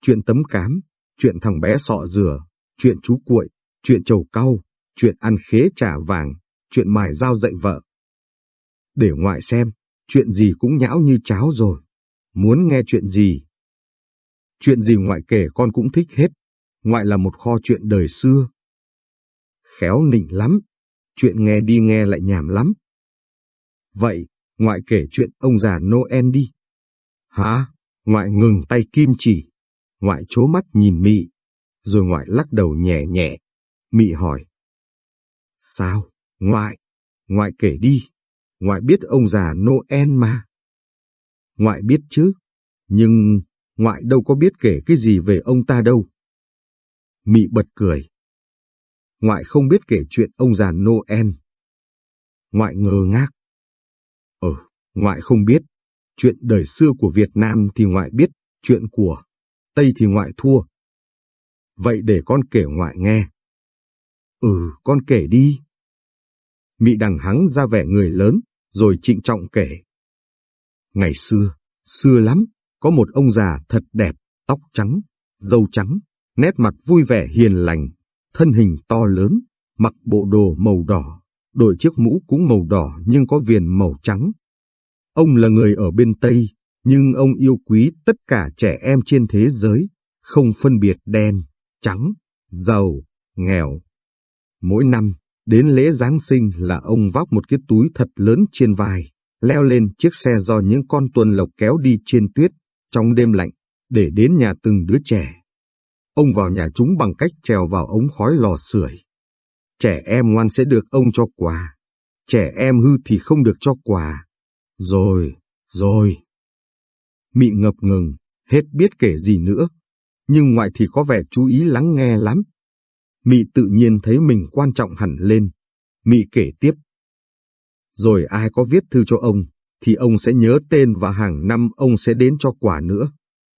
Chuyện tấm cám, chuyện thằng bé sọ dừa, chuyện chú cuội, chuyện trầu cau, chuyện ăn khế trà vàng, chuyện mài dao dạy vợ. Để ngoại xem, chuyện gì cũng nhão như cháo rồi. Muốn nghe chuyện gì? Chuyện gì ngoại kể con cũng thích hết. Ngoại là một kho chuyện đời xưa. Khéo nịnh lắm, chuyện nghe đi nghe lại nhảm lắm. Vậy, ngoại kể chuyện ông già Noel đi. Hả? Ngoại ngừng tay kim chỉ. Ngoại chố mắt nhìn Mị, rồi ngoại lắc đầu nhẹ nhẹ. Mị hỏi. Sao, ngoại? Ngoại kể đi. Ngoại biết ông già Noel mà. Ngoại biết chứ, nhưng ngoại đâu có biết kể cái gì về ông ta đâu. Mị bật cười. Ngoại không biết kể chuyện ông già Noel. Ngoại ngơ ngác. Ờ, ngoại không biết. Chuyện đời xưa của Việt Nam thì ngoại biết, chuyện của Tây thì ngoại thua. Vậy để con kể ngoại nghe. Ừ, con kể đi. Mị đằng hắng ra vẻ người lớn, rồi trịnh trọng kể. Ngày xưa, xưa lắm, có một ông già thật đẹp, tóc trắng, dâu trắng, nét mặt vui vẻ hiền lành, thân hình to lớn, mặc bộ đồ màu đỏ, đội chiếc mũ cũng màu đỏ nhưng có viền màu trắng. Ông là người ở bên Tây, nhưng ông yêu quý tất cả trẻ em trên thế giới, không phân biệt đen, trắng, giàu, nghèo. Mỗi năm, đến lễ Giáng sinh là ông vác một cái túi thật lớn trên vai, leo lên chiếc xe do những con tuần lộc kéo đi trên tuyết, trong đêm lạnh, để đến nhà từng đứa trẻ. Ông vào nhà chúng bằng cách trèo vào ống khói lò sưởi. Trẻ em ngoan sẽ được ông cho quà, trẻ em hư thì không được cho quà. Rồi, rồi. Mị ngập ngừng, hết biết kể gì nữa, nhưng ngoại thì có vẻ chú ý lắng nghe lắm. Mị tự nhiên thấy mình quan trọng hẳn lên. Mị kể tiếp. Rồi ai có viết thư cho ông, thì ông sẽ nhớ tên và hàng năm ông sẽ đến cho quà nữa.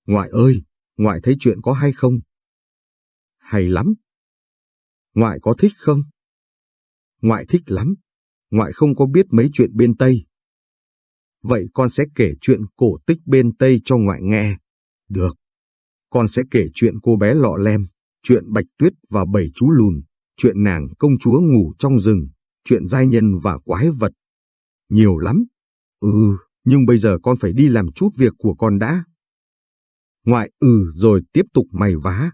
Ngoại ơi, ngoại thấy chuyện có hay không? Hay lắm. Ngoại có thích không? Ngoại thích lắm. Ngoại không có biết mấy chuyện bên Tây. Vậy con sẽ kể chuyện cổ tích bên Tây cho ngoại nghe. Được. Con sẽ kể chuyện cô bé lọ lem, chuyện bạch tuyết và bảy chú lùn, chuyện nàng công chúa ngủ trong rừng, chuyện giai nhân và quái vật. Nhiều lắm. Ừ, nhưng bây giờ con phải đi làm chút việc của con đã. Ngoại ừ rồi tiếp tục mày vá.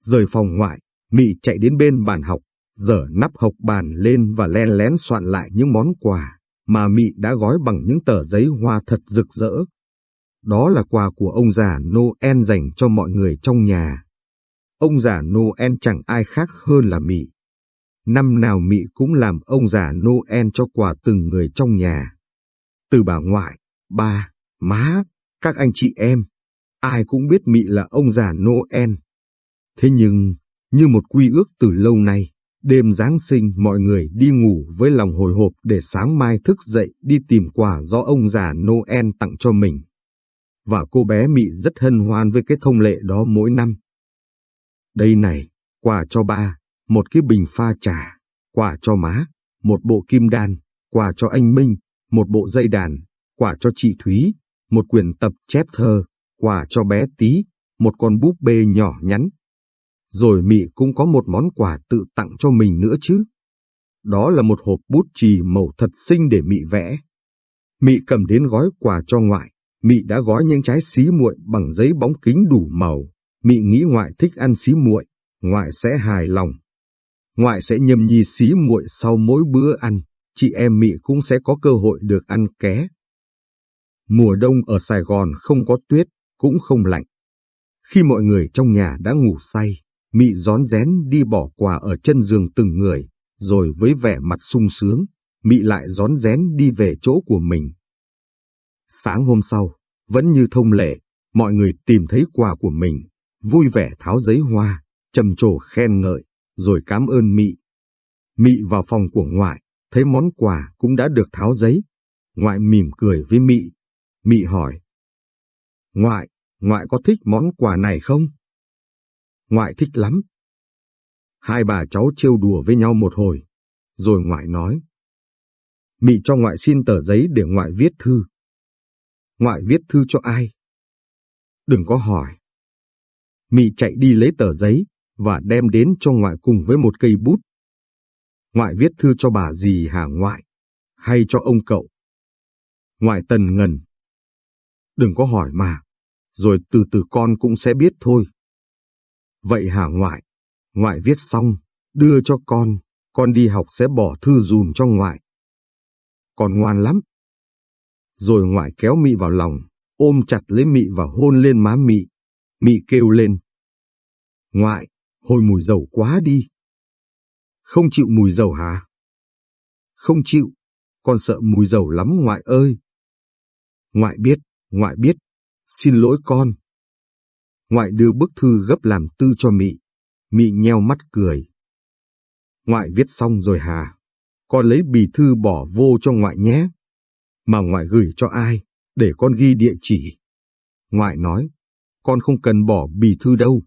Rời phòng ngoại, Mị chạy đến bên bàn học, dở nắp học bàn lên và len lén soạn lại những món quà mà Mị đã gói bằng những tờ giấy hoa thật rực rỡ. Đó là quà của ông già Noel dành cho mọi người trong nhà. Ông già Noel chẳng ai khác hơn là Mị. Năm nào Mị cũng làm ông già Noel cho quà từng người trong nhà. Từ bà ngoại, ba, má, các anh chị em, ai cũng biết Mị là ông già Noel. Thế nhưng, như một quy ước từ lâu nay, đêm Giáng sinh mọi người đi ngủ với lòng hồi hộp để sáng mai thức dậy đi tìm quà do ông già Noel tặng cho mình. Và cô bé Mị rất hân hoan với cái thông lệ đó mỗi năm. Đây này, quà cho ba, một cái bình pha trà, quà cho má, một bộ kim đan, quà cho anh Minh, một bộ dây đàn, quà cho chị Thúy, một quyển tập chép thơ, quà cho bé Tí, một con búp bê nhỏ nhắn. Rồi Mị cũng có một món quà tự tặng cho mình nữa chứ. Đó là một hộp bút chì màu thật xinh để Mị vẽ. Mị cầm đến gói quà cho ngoại, Mị đã gói những trái xí muội bằng giấy bóng kính đủ màu. Mị nghĩ ngoại thích ăn xí muội, ngoại sẽ hài lòng. Ngoại sẽ nhâm nhi xí muội sau mỗi bữa ăn, chị em Mị cũng sẽ có cơ hội được ăn ké. Mùa đông ở Sài Gòn không có tuyết, cũng không lạnh. Khi mọi người trong nhà đã ngủ say, Mị rón rén đi bỏ quà ở chân giường từng người, rồi với vẻ mặt sung sướng, Mị lại rón rén đi về chỗ của mình. Sáng hôm sau, vẫn như thông lệ, mọi người tìm thấy quà của mình, vui vẻ tháo giấy hoa, trầm trồ khen ngợi, rồi cảm ơn Mị. Mị vào phòng của ngoại, thấy món quà cũng đã được tháo giấy. Ngoại mỉm cười với Mị. Mị hỏi. Ngoại, ngoại có thích món quà này không? Ngoại thích lắm. Hai bà cháu trêu đùa với nhau một hồi, rồi ngoại nói. Mị cho ngoại xin tờ giấy để ngoại viết thư. Ngoại viết thư cho ai? Đừng có hỏi. Mị chạy đi lấy tờ giấy và đem đến cho ngoại cùng với một cây bút. Ngoại viết thư cho bà gì hả ngoại? Hay cho ông cậu? Ngoại tần ngần. Đừng có hỏi mà, rồi từ từ con cũng sẽ biết thôi. Vậy hả ngoại? Ngoại viết xong, đưa cho con, con đi học sẽ bỏ thư dùm cho ngoại. Con ngoan lắm. Rồi ngoại kéo Mị vào lòng, ôm chặt lấy Mị và hôn lên má Mị. Mị kêu lên. Ngoại, hồi mùi dầu quá đi. Không chịu mùi dầu hả? Không chịu, con sợ mùi dầu lắm ngoại ơi. Ngoại biết, ngoại biết, xin lỗi con. Ngoại đưa bức thư gấp làm tư cho Mị. Mị nheo mắt cười. Ngoại viết xong rồi hà, Con lấy bì thư bỏ vô cho ngoại nhé. Mà ngoại gửi cho ai, để con ghi địa chỉ. Ngoại nói, con không cần bỏ bì thư đâu.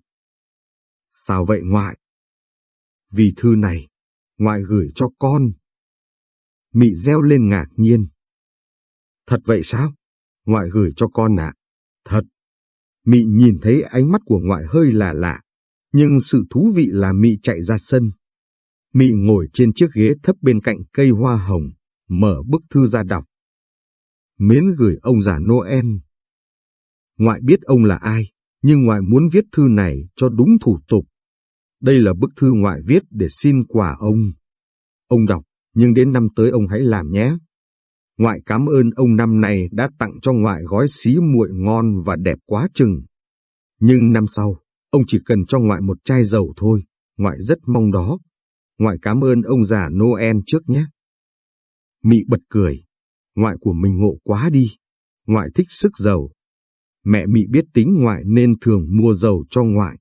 Sao vậy ngoại? Vì thư này, ngoại gửi cho con. Mị reo lên ngạc nhiên. Thật vậy sao? Ngoại gửi cho con ạ. À? Thật. Mị nhìn thấy ánh mắt của ngoại hơi là lạ, nhưng sự thú vị là Mị chạy ra sân. Mị ngồi trên chiếc ghế thấp bên cạnh cây hoa hồng, mở bức thư ra đọc. Mến gửi ông già Noel. Ngoại biết ông là ai, nhưng ngoại muốn viết thư này cho đúng thủ tục. Đây là bức thư ngoại viết để xin quà ông. Ông đọc, nhưng đến năm tới ông hãy làm nhé. Ngoại cảm ơn ông năm nay đã tặng cho ngoại gói xí muội ngon và đẹp quá chừng. Nhưng năm sau, ông chỉ cần cho ngoại một chai dầu thôi, ngoại rất mong đó. Ngoại cảm ơn ông già Noel trước nhé. Mị bật cười, ngoại của mình ngộ quá đi, ngoại thích sức dầu. Mẹ Mị biết tính ngoại nên thường mua dầu cho ngoại.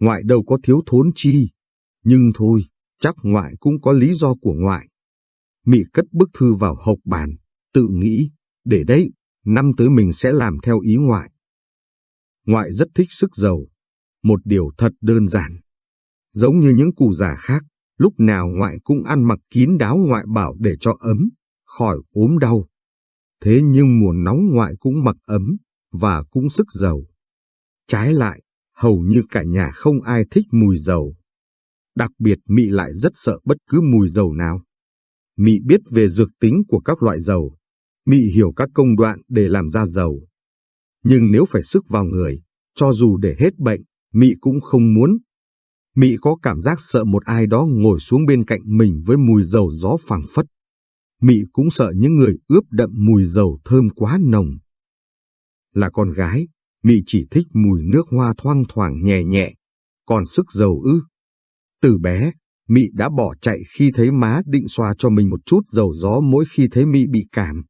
Ngoại đâu có thiếu thốn chi, nhưng thôi, chắc ngoại cũng có lý do của ngoại. Mị cất bức thư vào hộp bàn, tự nghĩ, để đấy, năm tới mình sẽ làm theo ý ngoại. Ngoại rất thích sức dầu, một điều thật đơn giản. Giống như những cụ già khác, lúc nào ngoại cũng ăn mặc kín đáo ngoại bảo để cho ấm, khỏi ốm đau. Thế nhưng mùa nóng ngoại cũng mặc ấm, và cũng sức dầu. Trái lại, hầu như cả nhà không ai thích mùi dầu. Đặc biệt Mị lại rất sợ bất cứ mùi dầu nào. Mị biết về dược tính của các loại dầu. Mị hiểu các công đoạn để làm ra dầu. Nhưng nếu phải sức vào người, cho dù để hết bệnh, Mị cũng không muốn. Mị có cảm giác sợ một ai đó ngồi xuống bên cạnh mình với mùi dầu gió phảng phất. Mị cũng sợ những người ướp đậm mùi dầu thơm quá nồng. Là con gái, Mị chỉ thích mùi nước hoa thoang thoảng nhẹ nhẹ, còn sức dầu ư. Từ bé, Mị đã bỏ chạy khi thấy má định xoa cho mình một chút dầu gió mỗi khi thấy Mị bị cảm.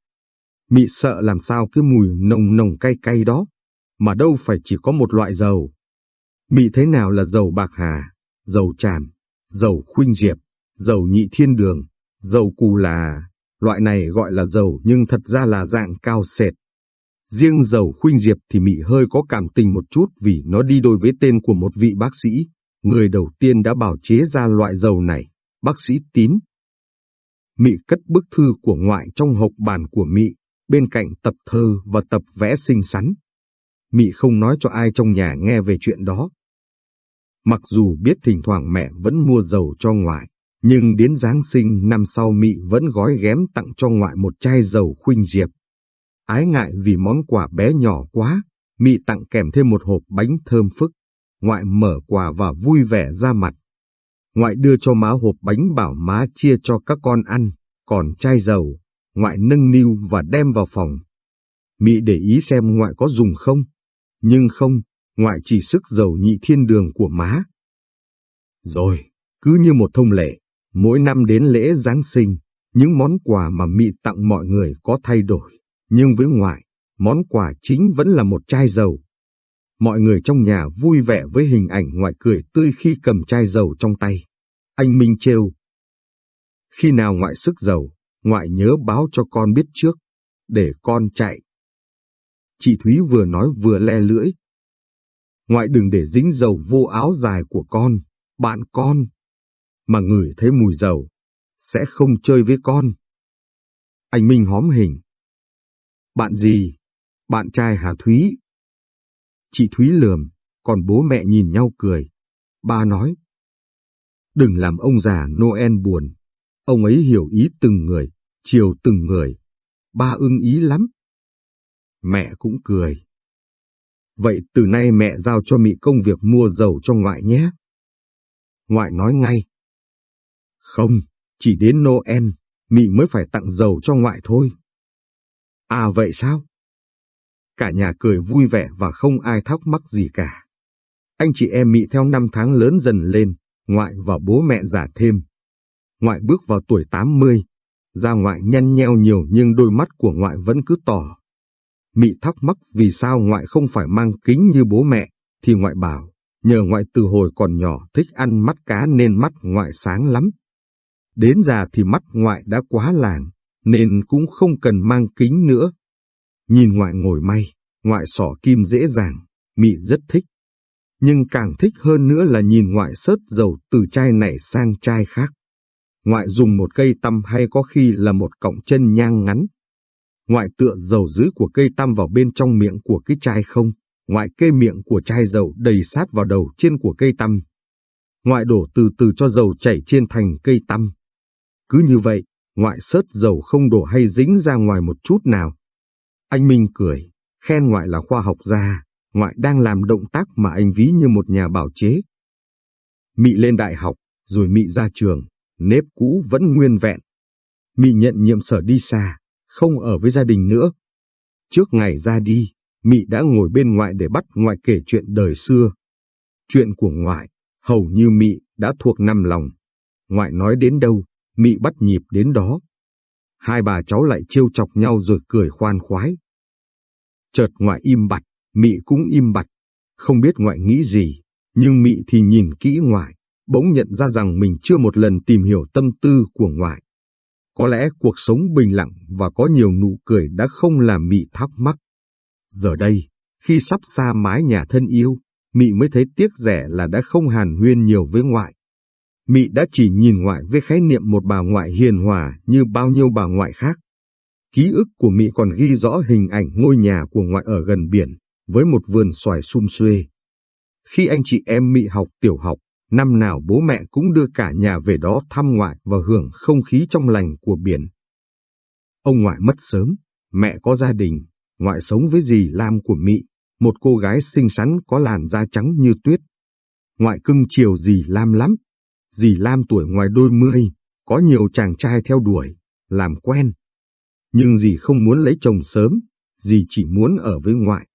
Mị sợ làm sao cái mùi nồng nồng cay cay đó, mà đâu phải chỉ có một loại dầu. Mị thế nào là dầu bạc hà, dầu tràm, dầu khuynh diệp, dầu nhị thiên đường, dầu cù là, loại này gọi là dầu nhưng thật ra là dạng cao sệt. Riêng dầu khuynh diệp thì Mị hơi có cảm tình một chút vì nó đi đôi với tên của một vị bác sĩ, người đầu tiên đã bảo chế ra loại dầu này, bác sĩ Tín. Mị cất bức thư của ngoại trong hộp bàn của Mị, bên cạnh tập thơ và tập vẽ xinh xắn. Mị không nói cho ai trong nhà nghe về chuyện đó. Mặc dù biết thỉnh thoảng mẹ vẫn mua dầu cho ngoại, nhưng đến Giáng sinh năm sau Mị vẫn gói ghém tặng cho ngoại một chai dầu khuynh diệp. Ái ngại vì món quà bé nhỏ quá, Mị tặng kèm thêm một hộp bánh thơm phức. Ngoại mở quà và vui vẻ ra mặt. Ngoại đưa cho má hộp bánh bảo má chia cho các con ăn, còn chai dầu, ngoại nâng niu và đem vào phòng. Mị để ý xem ngoại có dùng không, nhưng không, ngoại chỉ sức dầu nhị thiên đường của má. Rồi, cứ như một thông lệ, mỗi năm đến lễ Giáng sinh, những món quà mà Mị tặng mọi người có thay đổi, nhưng với ngoại, món quà chính vẫn là một chai dầu. Mọi người trong nhà vui vẻ với hình ảnh ngoại cười tươi khi cầm chai dầu trong tay. Anh Minh trêu. Khi nào ngoại sức dầu, ngoại nhớ báo cho con biết trước, để con chạy. Chị Thúy vừa nói vừa le lưỡi. Ngoại đừng để dính dầu vô áo dài của con, bạn con. Mà ngửi thấy mùi dầu, sẽ không chơi với con. Anh Minh hóm hình. Bạn gì? Bạn trai Hà Thúy. Chị Thúy lườm, còn bố mẹ nhìn nhau cười. Ba nói. Đừng làm ông già Noel buồn. Ông ấy hiểu ý từng người, chiều từng người. Ba ưng ý lắm. Mẹ cũng cười. Vậy từ nay mẹ giao cho Mị công việc mua dầu cho ngoại nhé. Ngoại nói ngay. Không, chỉ đến Noel, Mị mới phải tặng dầu cho ngoại thôi. À vậy sao? Cả nhà cười vui vẻ và không ai thắc mắc gì cả. Anh chị em Mị theo năm tháng lớn dần lên, ngoại và bố mẹ già thêm. Ngoại bước vào tuổi 80, da ngoại nhăn nheo nhiều nhưng đôi mắt của ngoại vẫn cứ tỏ. Mị thắc mắc vì sao ngoại không phải mang kính như bố mẹ, thì ngoại bảo, nhờ ngoại từ hồi còn nhỏ thích ăn mắt cá nên mắt ngoại sáng lắm. Đến già thì mắt ngoại đã quá làng, nên cũng không cần mang kính nữa. Nhìn ngoại ngồi may, ngoại sỏ kim dễ dàng, mị rất thích. Nhưng càng thích hơn nữa là nhìn ngoại sớt dầu từ chai này sang chai khác. Ngoại dùng một cây tăm hay có khi là một cọng chân nhang ngắn. Ngoại tựa dầu dưới của cây tăm vào bên trong miệng của cái chai không, ngoại kê miệng của chai dầu đầy sát vào đầu trên của cây tăm. Ngoại đổ từ từ cho dầu chảy trên thành cây tăm. Cứ như vậy, ngoại sớt dầu không đổ hay dính ra ngoài một chút nào. Anh Minh cười, khen ngoại là khoa học gia, ngoại đang làm động tác mà anh ví như một nhà bảo chế. Mị lên đại học, rồi Mị ra trường, nếp cũ vẫn nguyên vẹn. Mị nhận nhiệm sở đi xa, không ở với gia đình nữa. Trước ngày ra đi, Mị đã ngồi bên ngoại để bắt ngoại kể chuyện đời xưa. Chuyện của ngoại, hầu như Mị đã thuộc năm lòng. Ngoại nói đến đâu, Mị bắt nhịp đến đó. Hai bà cháu lại trêu chọc nhau rồi cười khoan khoái. Chợt ngoại im bặt, Mị cũng im bặt, không biết ngoại nghĩ gì, nhưng Mị thì nhìn kỹ ngoại, bỗng nhận ra rằng mình chưa một lần tìm hiểu tâm tư của ngoại. Có lẽ cuộc sống bình lặng và có nhiều nụ cười đã không làm Mị thắc mắc. Giờ đây, khi sắp xa mái nhà thân yêu, Mị mới thấy tiếc rẻ là đã không hàn huyên nhiều với ngoại. Mị đã chỉ nhìn ngoại với khái niệm một bà ngoại hiền hòa như bao nhiêu bà ngoại khác. Ký ức của Mị còn ghi rõ hình ảnh ngôi nhà của ngoại ở gần biển, với một vườn xoài sum xuê. Khi anh chị em Mị học tiểu học, năm nào bố mẹ cũng đưa cả nhà về đó thăm ngoại và hưởng không khí trong lành của biển. Ông ngoại mất sớm, mẹ có gia đình, ngoại sống với dì Lam của Mị, một cô gái xinh xắn có làn da trắng như tuyết. Ngoại cưng chiều dì Lam lắm, dì Lam tuổi ngoài đôi mươi, có nhiều chàng trai theo đuổi, làm quen. Nhưng dì không muốn lấy chồng sớm, dì chỉ muốn ở với ngoại.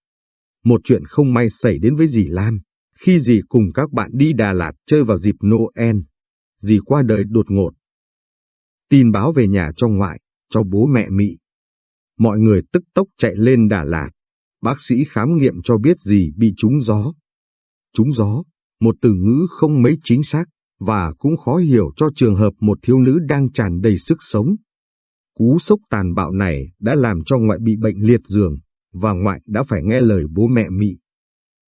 Một chuyện không may xảy đến với dì Lam, khi dì cùng các bạn đi Đà Lạt chơi vào dịp Noel, dì qua đời đột ngột. Tin báo về nhà cho ngoại, cho bố mẹ Mị. Mọi người tức tốc chạy lên Đà Lạt. Bác sĩ khám nghiệm cho biết dì bị trúng gió. Trúng gió, một từ ngữ không mấy chính xác, và cũng khó hiểu cho trường hợp một thiếu nữ đang tràn đầy sức sống. Cú sốc tàn bạo này đã làm cho ngoại bị bệnh liệt giường, và ngoại đã phải nghe lời bố mẹ Mị.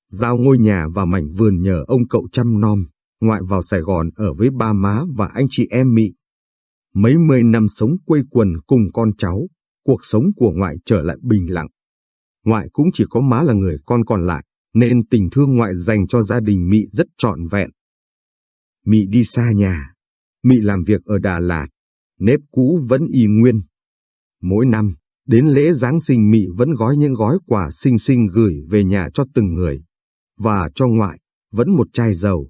Giao ngôi nhà và mảnh vườn nhờ ông cậu chăm nom, ngoại vào Sài Gòn ở với ba má và anh chị em Mị. Mấy mươi năm sống quây quần cùng con cháu, cuộc sống của ngoại trở lại bình lặng. Ngoại cũng chỉ có má là người con còn lại, nên tình thương ngoại dành cho gia đình Mị rất trọn vẹn. Mị đi xa nhà, Mị làm việc ở Đà Lạt, nếp cũ vẫn y nguyên. Mỗi năm, đến lễ Giáng sinh Mị vẫn gói những gói quà xinh xinh gửi về nhà cho từng người, và cho ngoại, vẫn một chai dầu.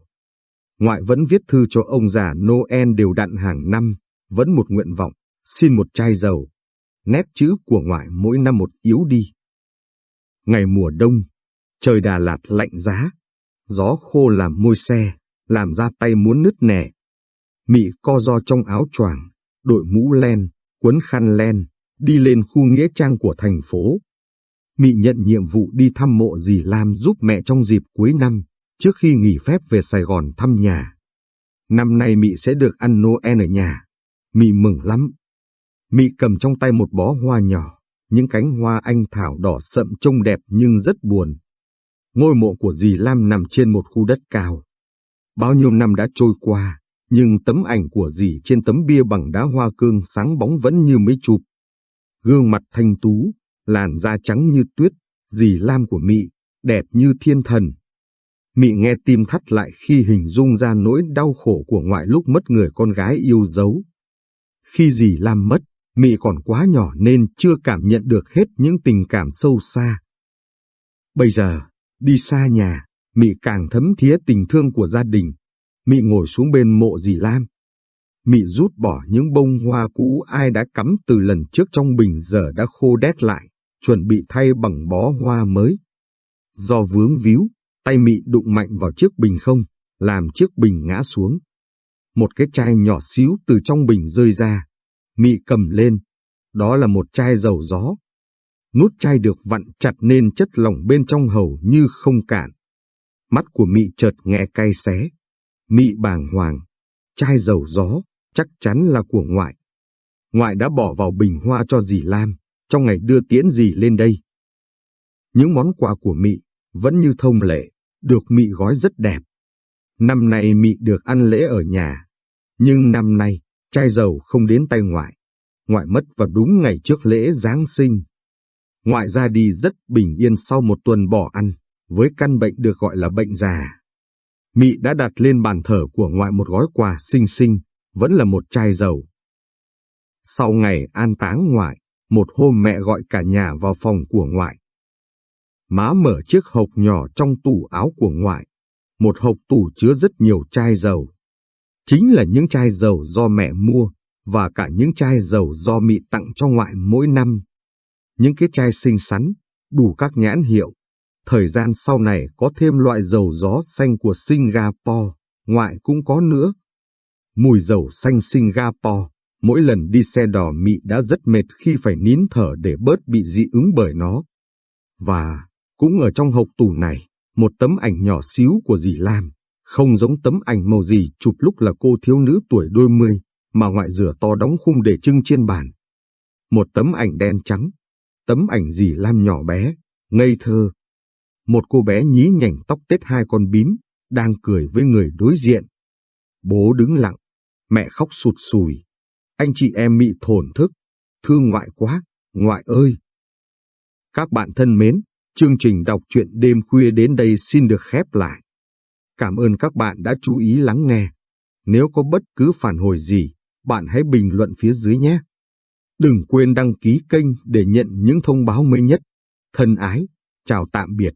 Ngoại vẫn viết thư cho ông già Noel đều đặn hàng năm, vẫn một nguyện vọng, xin một chai dầu. Nét chữ của ngoại mỗi năm một yếu đi. Ngày mùa đông, trời Đà Lạt lạnh giá, gió khô làm môi xe, làm ra tay muốn nứt nẻ. Mị co do trong áo choàng, đội mũ len, quấn khăn len, đi lên khu nghĩa trang của thành phố. Mị nhận nhiệm vụ đi thăm mộ dì Lam giúp mẹ trong dịp cuối năm, trước khi nghỉ phép về Sài Gòn thăm nhà. Năm nay Mị sẽ được ăn Noel ở nhà. Mị mừng lắm. Mị cầm trong tay một bó hoa nhỏ, những cánh hoa anh thảo đỏ sậm trông đẹp nhưng rất buồn. Ngôi mộ của dì Lam nằm trên một khu đất cao. Bao nhiêu năm đã trôi qua, nhưng tấm ảnh của dì trên tấm bia bằng đá hoa cương sáng bóng vẫn như mới chụp. Gương mặt thanh tú, làn da trắng như tuyết, dì Lam của Mị, đẹp như thiên thần. Mị nghe tim thắt lại khi hình dung ra nỗi đau khổ của ngoại lúc mất người con gái yêu dấu. Khi dì Lam mất, Mị còn quá nhỏ nên chưa cảm nhận được hết những tình cảm sâu xa. Bây giờ, đi xa nhà, Mị càng thấm thía tình thương của gia đình. Mị ngồi xuống bên mộ dì Lam. Mị rút bỏ những bông hoa cũ ai đã cắm từ lần trước trong bình giờ đã khô đét lại, chuẩn bị thay bằng bó hoa mới. Do vướng víu, tay Mị đụng mạnh vào chiếc bình không, làm chiếc bình ngã xuống. Một cái chai nhỏ xíu từ trong bình rơi ra. Mị cầm lên, đó là một chai dầu gió. Nút chai được vặn chặt nên chất lỏng bên trong hầu như không cạn. Mắt của Mị chợt nghe cay xé. Mị bàng hoàng, chai dầu gió, chắc chắn là của ngoại. Ngoại đã bỏ vào bình hoa cho dì Lam, trong ngày đưa tiễn dì lên đây. Những món quà của Mị vẫn như thông lệ, được Mị gói rất đẹp. Năm nay Mị được ăn lễ ở nhà, nhưng năm nay chai dầu không đến tay ngoại. Ngoại mất vào đúng ngày trước lễ Giáng sinh. Ngoại ra đi rất bình yên sau một tuần bỏ ăn, với căn bệnh được gọi là bệnh già. Mị đã đặt lên bàn thờ của ngoại một gói quà xinh xinh, vẫn là một chai dầu. Sau ngày an táng ngoại, một hôm mẹ gọi cả nhà vào phòng của ngoại. Má mở chiếc hộp nhỏ trong tủ áo của ngoại, một hộp tủ chứa rất nhiều chai dầu. Chính là những chai dầu do mẹ mua, và cả những chai dầu do mị tặng cho ngoại mỗi năm. Những cái chai xinh xắn, đủ các nhãn hiệu. Thời gian sau này có thêm loại dầu gió xanh của Singapore, ngoại cũng có nữa. Mùi dầu xanh Singapore, mỗi lần đi xe đò mị đã rất mệt khi phải nín thở để bớt bị dị ứng bởi nó. Và cũng ở trong hộp tủ này, một tấm ảnh nhỏ xíu của dì Lam, không giống tấm ảnh màu gì chụp lúc là cô thiếu nữ tuổi đôi mươi, mà ngoại rửa to đóng khung để trưng trên bàn. Một tấm ảnh đen trắng, tấm ảnh dì Lam nhỏ bé, ngây thơ. Một cô bé nhí nhảnh tóc tết hai con bím, đang cười với người đối diện. Bố đứng lặng, mẹ khóc sụt sùi. Anh chị em mị thổn thức, thương ngoại quá, ngoại ơi. Các bạn thân mến, chương trình đọc truyện đêm khuya đến đây xin được khép lại. Cảm ơn các bạn đã chú ý lắng nghe. Nếu có bất cứ phản hồi gì, bạn hãy bình luận phía dưới nhé. Đừng quên đăng ký kênh để nhận những thông báo mới nhất. Thân ái, chào tạm biệt.